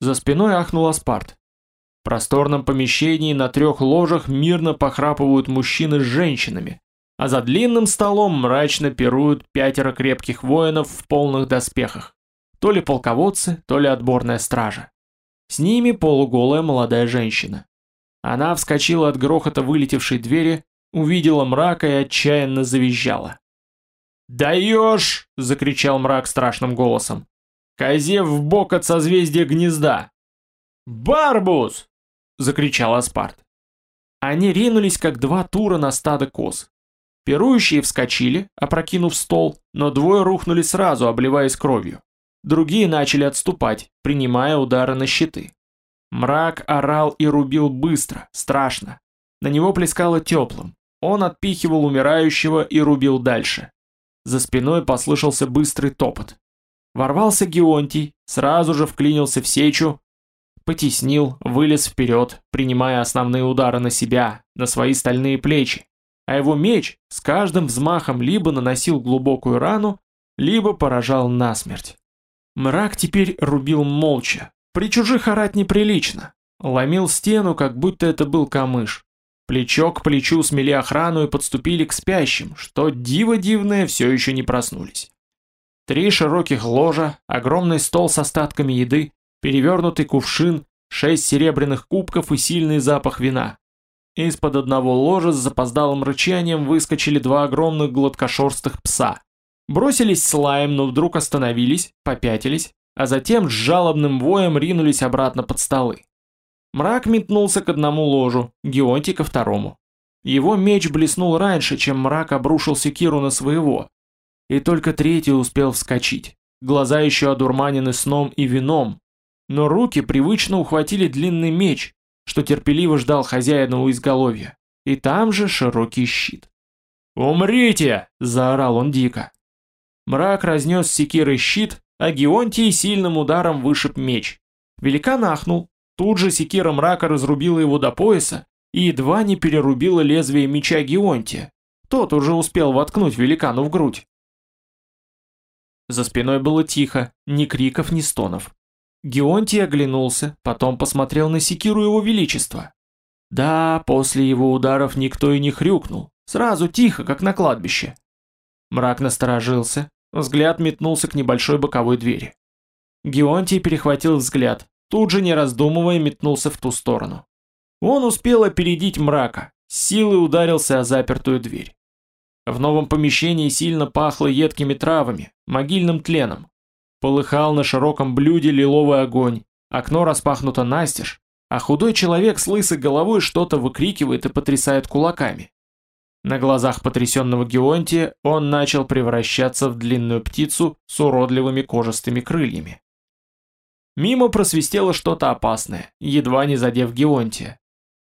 За спиной ахнул Аспарт. В просторном помещении на трех ложах мирно похрапывают мужчины с женщинами, а за длинным столом мрачно пируют пятеро крепких воинов в полных доспехах. То ли полководцы, то ли отборная стража. С ними полуголая молодая женщина. Она вскочила от грохота вылетевшей двери, увидела мрака и отчаянно завизжала. «Даешь!» — закричал мрак страшным голосом. «Козе в бок от созвездия гнезда!» «Барбус!» — закричал Аспарт. Они ринулись, как два тура на стадо коз. Пирующие вскочили, опрокинув стол, но двое рухнули сразу, обливаясь кровью. Другие начали отступать, принимая удары на щиты. Мрак орал и рубил быстро, страшно. На него плескало теплым. Он отпихивал умирающего и рубил дальше. За спиной послышался быстрый топот. Ворвался Геонтий, сразу же вклинился в сечу, потеснил, вылез вперед, принимая основные удары на себя, на свои стальные плечи, а его меч с каждым взмахом либо наносил глубокую рану, либо поражал насмерть. Мрак теперь рубил молча, при чужих орать неприлично, ломил стену, как будто это был камыш. Плечо к плечу смели охрану и подступили к спящим, что диво дивное все еще не проснулись. Три широких ложа, огромный стол с остатками еды, перевернутый кувшин, шесть серебряных кубков и сильный запах вина. Из-под одного ложа с запоздалым рычанием выскочили два огромных гладкошерстых пса. Бросились с лаем, но вдруг остановились, попятились, а затем с жалобным воем ринулись обратно под столы. Мрак метнулся к одному ложу, Геонтий ко второму. Его меч блеснул раньше, чем мрак обрушил секиру на своего. И только третий успел вскочить. Глаза еще одурманены сном и вином. Но руки привычно ухватили длинный меч, что терпеливо ждал хозяина у изголовья. И там же широкий щит. «Умрите!» – заорал он дико. Мрак разнес секирой щит, а Геонтий сильным ударом вышиб меч. Великан ахнул, Тут же секира мрака разрубила его до пояса и едва не перерубила лезвие меча Геонтия. Тот уже успел воткнуть великану в грудь. За спиной было тихо, ни криков, ни стонов. Геонтий оглянулся, потом посмотрел на секиру его величества. Да, после его ударов никто и не хрюкнул, сразу тихо, как на кладбище. Мрак насторожился, взгляд метнулся к небольшой боковой двери. Геонтий перехватил взгляд, тут же не раздумывая метнулся в ту сторону. Он успел опередить мрака, силой ударился о запертую дверь. В новом помещении сильно пахло едкими травами, могильным тленом. Полыхал на широком блюде лиловый огонь, окно распахнуто настежь, а худой человек с лысой головой что-то выкрикивает и потрясает кулаками. На глазах потрясенного Геонтия он начал превращаться в длинную птицу с уродливыми кожистыми крыльями. Мимо просвистело что-то опасное, едва не задев Геонтия.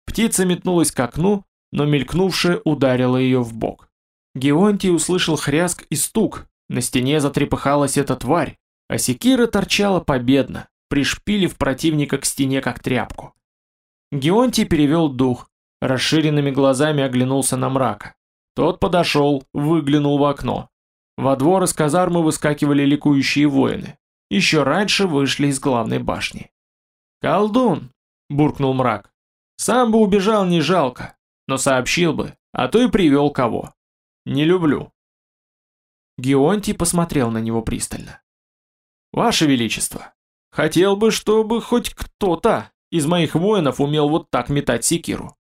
Птица метнулась к окну, но мелькнувшая ударила ее в бок. Геонтий услышал хряск и стук, на стене затрепыхалась эта тварь, а секира торчала победно, пришпилив противника к стене как тряпку. Геонтий перевел дух, расширенными глазами оглянулся на мрака. Тот подошел, выглянул в окно. Во двор из казармы выскакивали ликующие воины еще раньше вышли из главной башни. «Колдун!» – буркнул мрак. «Сам бы убежал не жалко, но сообщил бы, а то и привел кого. Не люблю». Геонтий посмотрел на него пристально. «Ваше Величество, хотел бы, чтобы хоть кто-то из моих воинов умел вот так метать секиру».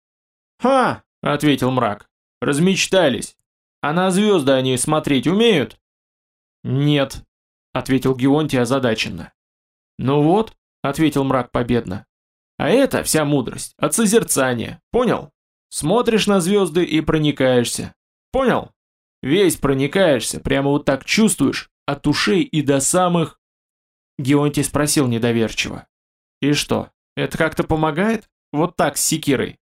«Ха!» – ответил мрак. «Размечтались. А на звезды они смотреть умеют?» «Нет», ответил Геонтий озадаченно. Ну вот, ответил мрак победно. А это вся мудрость, от созерцания, понял? Смотришь на звезды и проникаешься. Понял? Весь проникаешься, прямо вот так чувствуешь, от ушей и до самых... Геонтий спросил недоверчиво. И что, это как-то помогает? Вот так с секирой?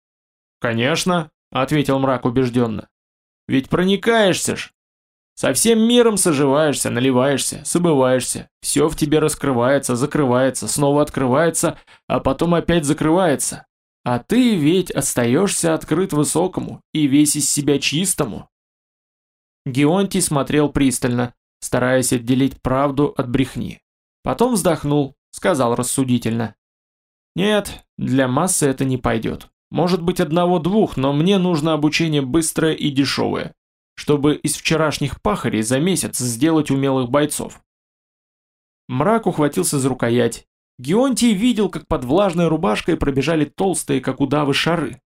Конечно, ответил мрак убежденно. Ведь проникаешься ж, со всем миром соживаешься, наливаешься, собываешься, все в тебе раскрывается, закрывается, снова открывается, а потом опять закрывается. А ты ведь остаешься открыт высокому и весь из себя чистому. Геонтий смотрел пристально, стараясь отделить правду от брехни. Потом вздохнул, сказал рассудительно. Нет, для массы это не пойдет. Может быть одного-двух, но мне нужно обучение быстрое и дешевое чтобы из вчерашних пахарей за месяц сделать умелых бойцов. Мрак ухватился за рукоять. Геонтий видел, как под влажной рубашкой пробежали толстые, как удавы, шары.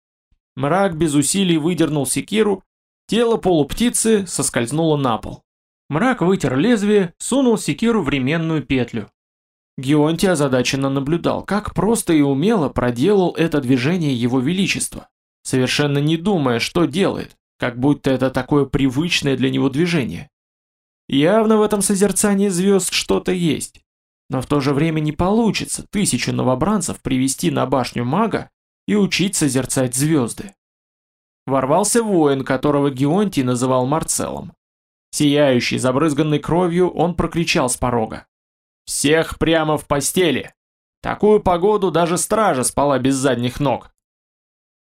Мрак без усилий выдернул секиру, тело полуптицы соскользнуло на пол. Мрак вытер лезвие, сунул секиру в ременную петлю. Геонтий озадаченно наблюдал, как просто и умело проделал это движение его величества, совершенно не думая, что делает как будто это такое привычное для него движение. Явно в этом созерцании звезд что-то есть, но в то же время не получится тысячу новобранцев привести на башню мага и учить созерцать звезды. Ворвался воин, которого Геонтий называл Марцелом. Сияющий, забрызганный кровью, он прокричал с порога. Всех прямо в постели! Такую погоду даже стража спала без задних ног.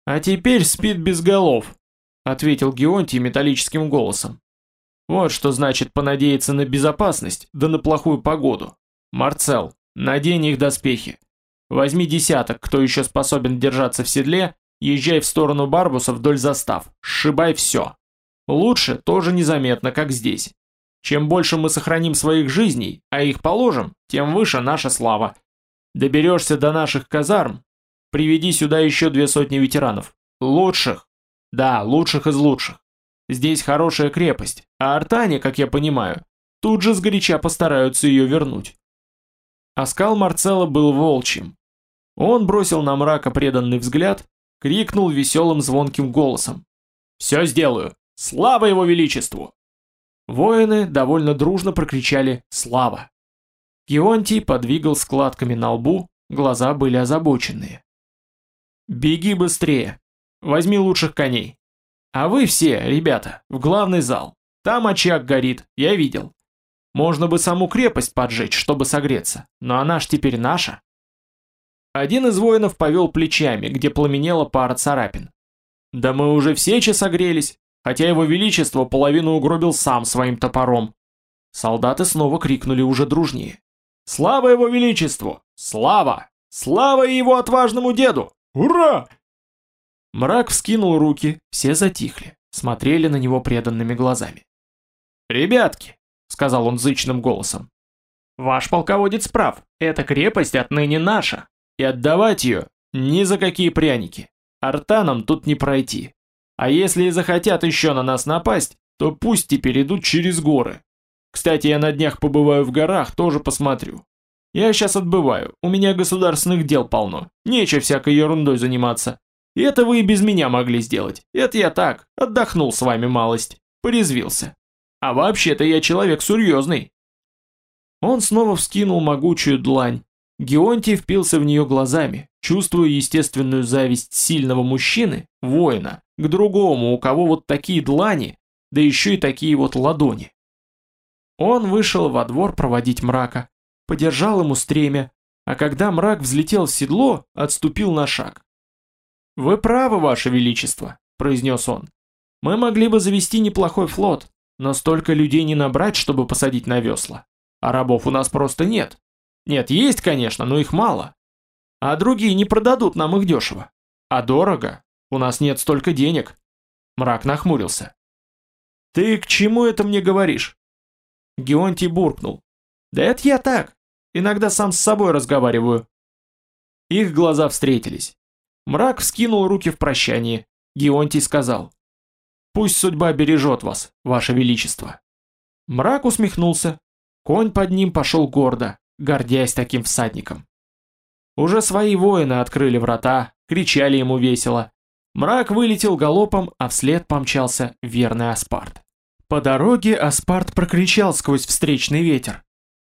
А теперь спит без голов, ответил Геонтий металлическим голосом. Вот что значит понадеяться на безопасность, да на плохую погоду. Марцел, надень их доспехи. Возьми десяток, кто еще способен держаться в седле, езжай в сторону Барбуса вдоль застав, сшибай все. Лучше тоже незаметно, как здесь. Чем больше мы сохраним своих жизней, а их положим, тем выше наша слава. Доберешься до наших казарм, приведи сюда еще две сотни ветеранов. Лучших. Да, лучших из лучших. Здесь хорошая крепость, а Артане, как я понимаю, тут же сгоряча постараются ее вернуть. Оскал Марцелла был волчьим. Он бросил на мрака преданный взгляд, крикнул веселым звонким голосом. «Все сделаю! Слава его величеству!» Воины довольно дружно прокричали «Слава!». Геонтий подвигал складками на лбу, глаза были озабоченные. «Беги быстрее! Возьми лучших коней! А вы все, ребята, в главный зал. Там очаг горит, я видел. Можно бы саму крепость поджечь, чтобы согреться, но она ж теперь наша». Один из воинов повел плечами, где пламенела пара царапин. «Да мы уже все согрелись, хотя его величество половину угробил сам своим топором». Солдаты снова крикнули уже дружнее. Слава его величеству! Слава! Слава его отважному деду! Ура!» Мрак вскинул руки, все затихли, смотрели на него преданными глазами. «Ребятки!» — сказал он зычным голосом. «Ваш полководец прав, эта крепость отныне наша, и отдавать ее ни за какие пряники. Артанам тут не пройти. А если и захотят еще на нас напасть, то пусть теперь идут через горы, кстати, я на днях побываю в горах, тоже посмотрю. Я сейчас отбываю, у меня государственных дел полно, нечего всякой ерундой заниматься. И это вы и без меня могли сделать. Это я так, отдохнул с вами малость, порезвился. А вообще-то я человек серьезный. Он снова вскинул могучую длань. Геонтий впился в нее глазами, чувствуя естественную зависть сильного мужчины, воина, к другому, у кого вот такие длани, да еще и такие вот ладони. Он вышел во двор проводить мрака, подержал ему стремя, а когда мрак взлетел в седло, отступил на шаг. «Вы правы, ваше величество», — произнес он. «Мы могли бы завести неплохой флот, но столько людей не набрать, чтобы посадить на весла. А рабов у нас просто нет. Нет, есть, конечно, но их мало. А другие не продадут нам их дешево. А дорого. У нас нет столько денег». Мрак нахмурился. «Ты к чему это мне говоришь?» Геонтий буркнул. «Да это я так. Иногда сам с собой разговариваю». Их глаза встретились. Мрак вскинул руки в прощании. Геонтий сказал. «Пусть судьба бережет вас, ваше величество». Мрак усмехнулся. Конь под ним пошел гордо, гордясь таким всадником. Уже свои воины открыли врата, кричали ему весело. Мрак вылетел галопом, а вслед помчался верный Аспарт. По дороге Аспарт прокричал сквозь встречный ветер.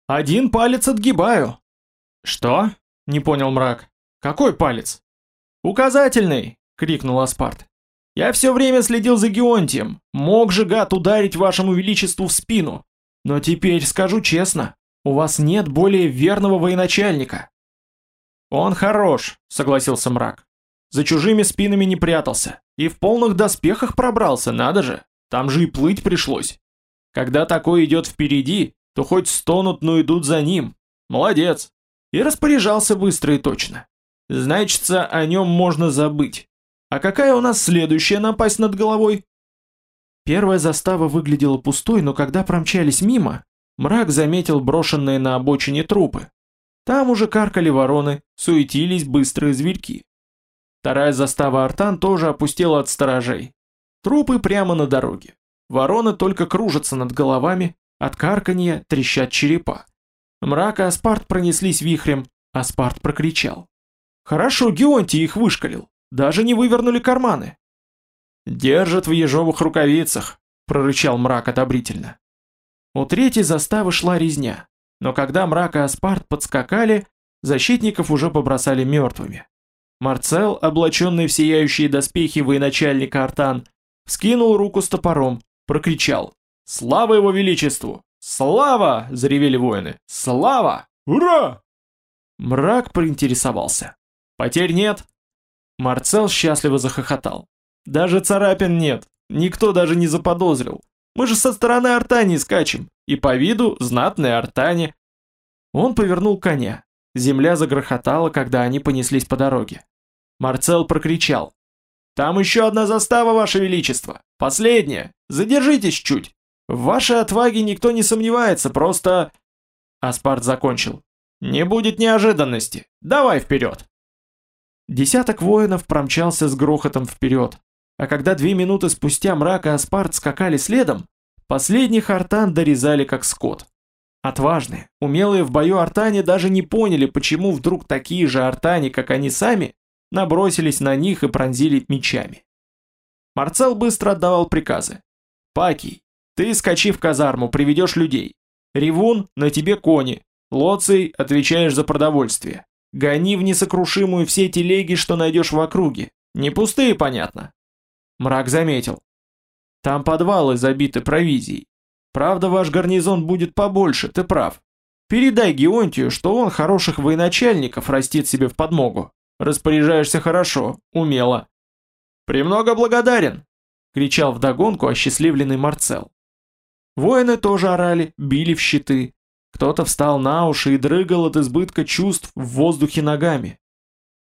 «Один палец отгибаю!» «Что?» — не понял мрак. «Какой палец?» «Указательный!» — крикнул Аспарт. «Я все время следил за Геонтием. Мог же гад ударить вашему величеству в спину. Но теперь скажу честно, у вас нет более верного военачальника». «Он хорош», — согласился мрак. «За чужими спинами не прятался. И в полных доспехах пробрался, надо же. Там же и плыть пришлось. Когда такой идет впереди, то хоть стонут, но идут за ним. Молодец. И распоряжался быстро и точно. Значится, о нем можно забыть. А какая у нас следующая напасть над головой? Первая застава выглядела пустой, но когда промчались мимо, мрак заметил брошенные на обочине трупы. Там уже каркали вороны, суетились быстрые зверьки. Вторая застава Артан тоже опустела от сторожей. Трупы прямо на дороге. Вороны только кружатся над головами, от карканья трещат черепа. Мрак и Аспарт пронеслись вихрем, Аспарт прокричал. «Хорошо, Геонтий их вышкалил, даже не вывернули карманы». «Держат в ежовых рукавицах», — прорычал мрак одобрительно. У третьей заставы шла резня, но когда мрак и Аспарт подскакали, защитников уже побросали мертвыми. Марцел, облаченный в сияющие доспехи военачальника Артан, Вскинул руку с топором, прокричал. «Слава его величеству! Слава!» – заревели воины. «Слава!
Ура!»
Мрак поинтересовался. «Потерь нет?» Марцел счастливо захохотал. «Даже царапин нет, никто даже не заподозрил. Мы же со стороны Артани скачем, и по виду знатные Артани». Он повернул коня. Земля загрохотала, когда они понеслись по дороге. Марцел прокричал. «Там еще одна застава, Ваше Величество! Последняя! Задержитесь чуть! В вашей отваге никто не сомневается, просто...» Аспарт закончил. «Не будет неожиданности! Давай вперед!» Десяток воинов промчался с грохотом вперед, а когда две минуты спустя мрак и Аспарт скакали следом, последних артан дорезали как скот. Отважные, умелые в бою артане даже не поняли, почему вдруг такие же артане, как они сами, набросились на них и пронзили мечами. Марцел быстро отдавал приказы. «Пакий, ты скачи в казарму, приведешь людей. Ревун, на тебе кони. Лоций, отвечаешь за продовольствие. Гони в несокрушимую все телеги, что найдешь в округе. Не пустые, понятно. Мрак заметил. Там подвалы забиты провизией. Правда, ваш гарнизон будет побольше, ты прав. Передай Геонтию, что он хороших военачальников растит себе в подмогу. Распоряжаешься хорошо, умело. «Премного благодарен!» — кричал вдогонку осчастливленный Марцел. Воины тоже орали, били в щиты. Кто-то встал на уши и дрыгал от избытка чувств в воздухе ногами.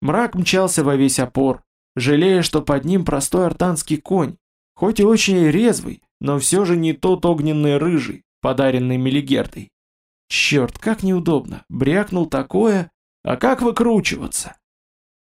Мрак мчался во весь опор, жалея, что под ним простой артанский конь, хоть и очень резвый, но все же не тот огненный рыжий, подаренный Мелигердой. Черт, как неудобно, брякнул такое, а как выкручиваться?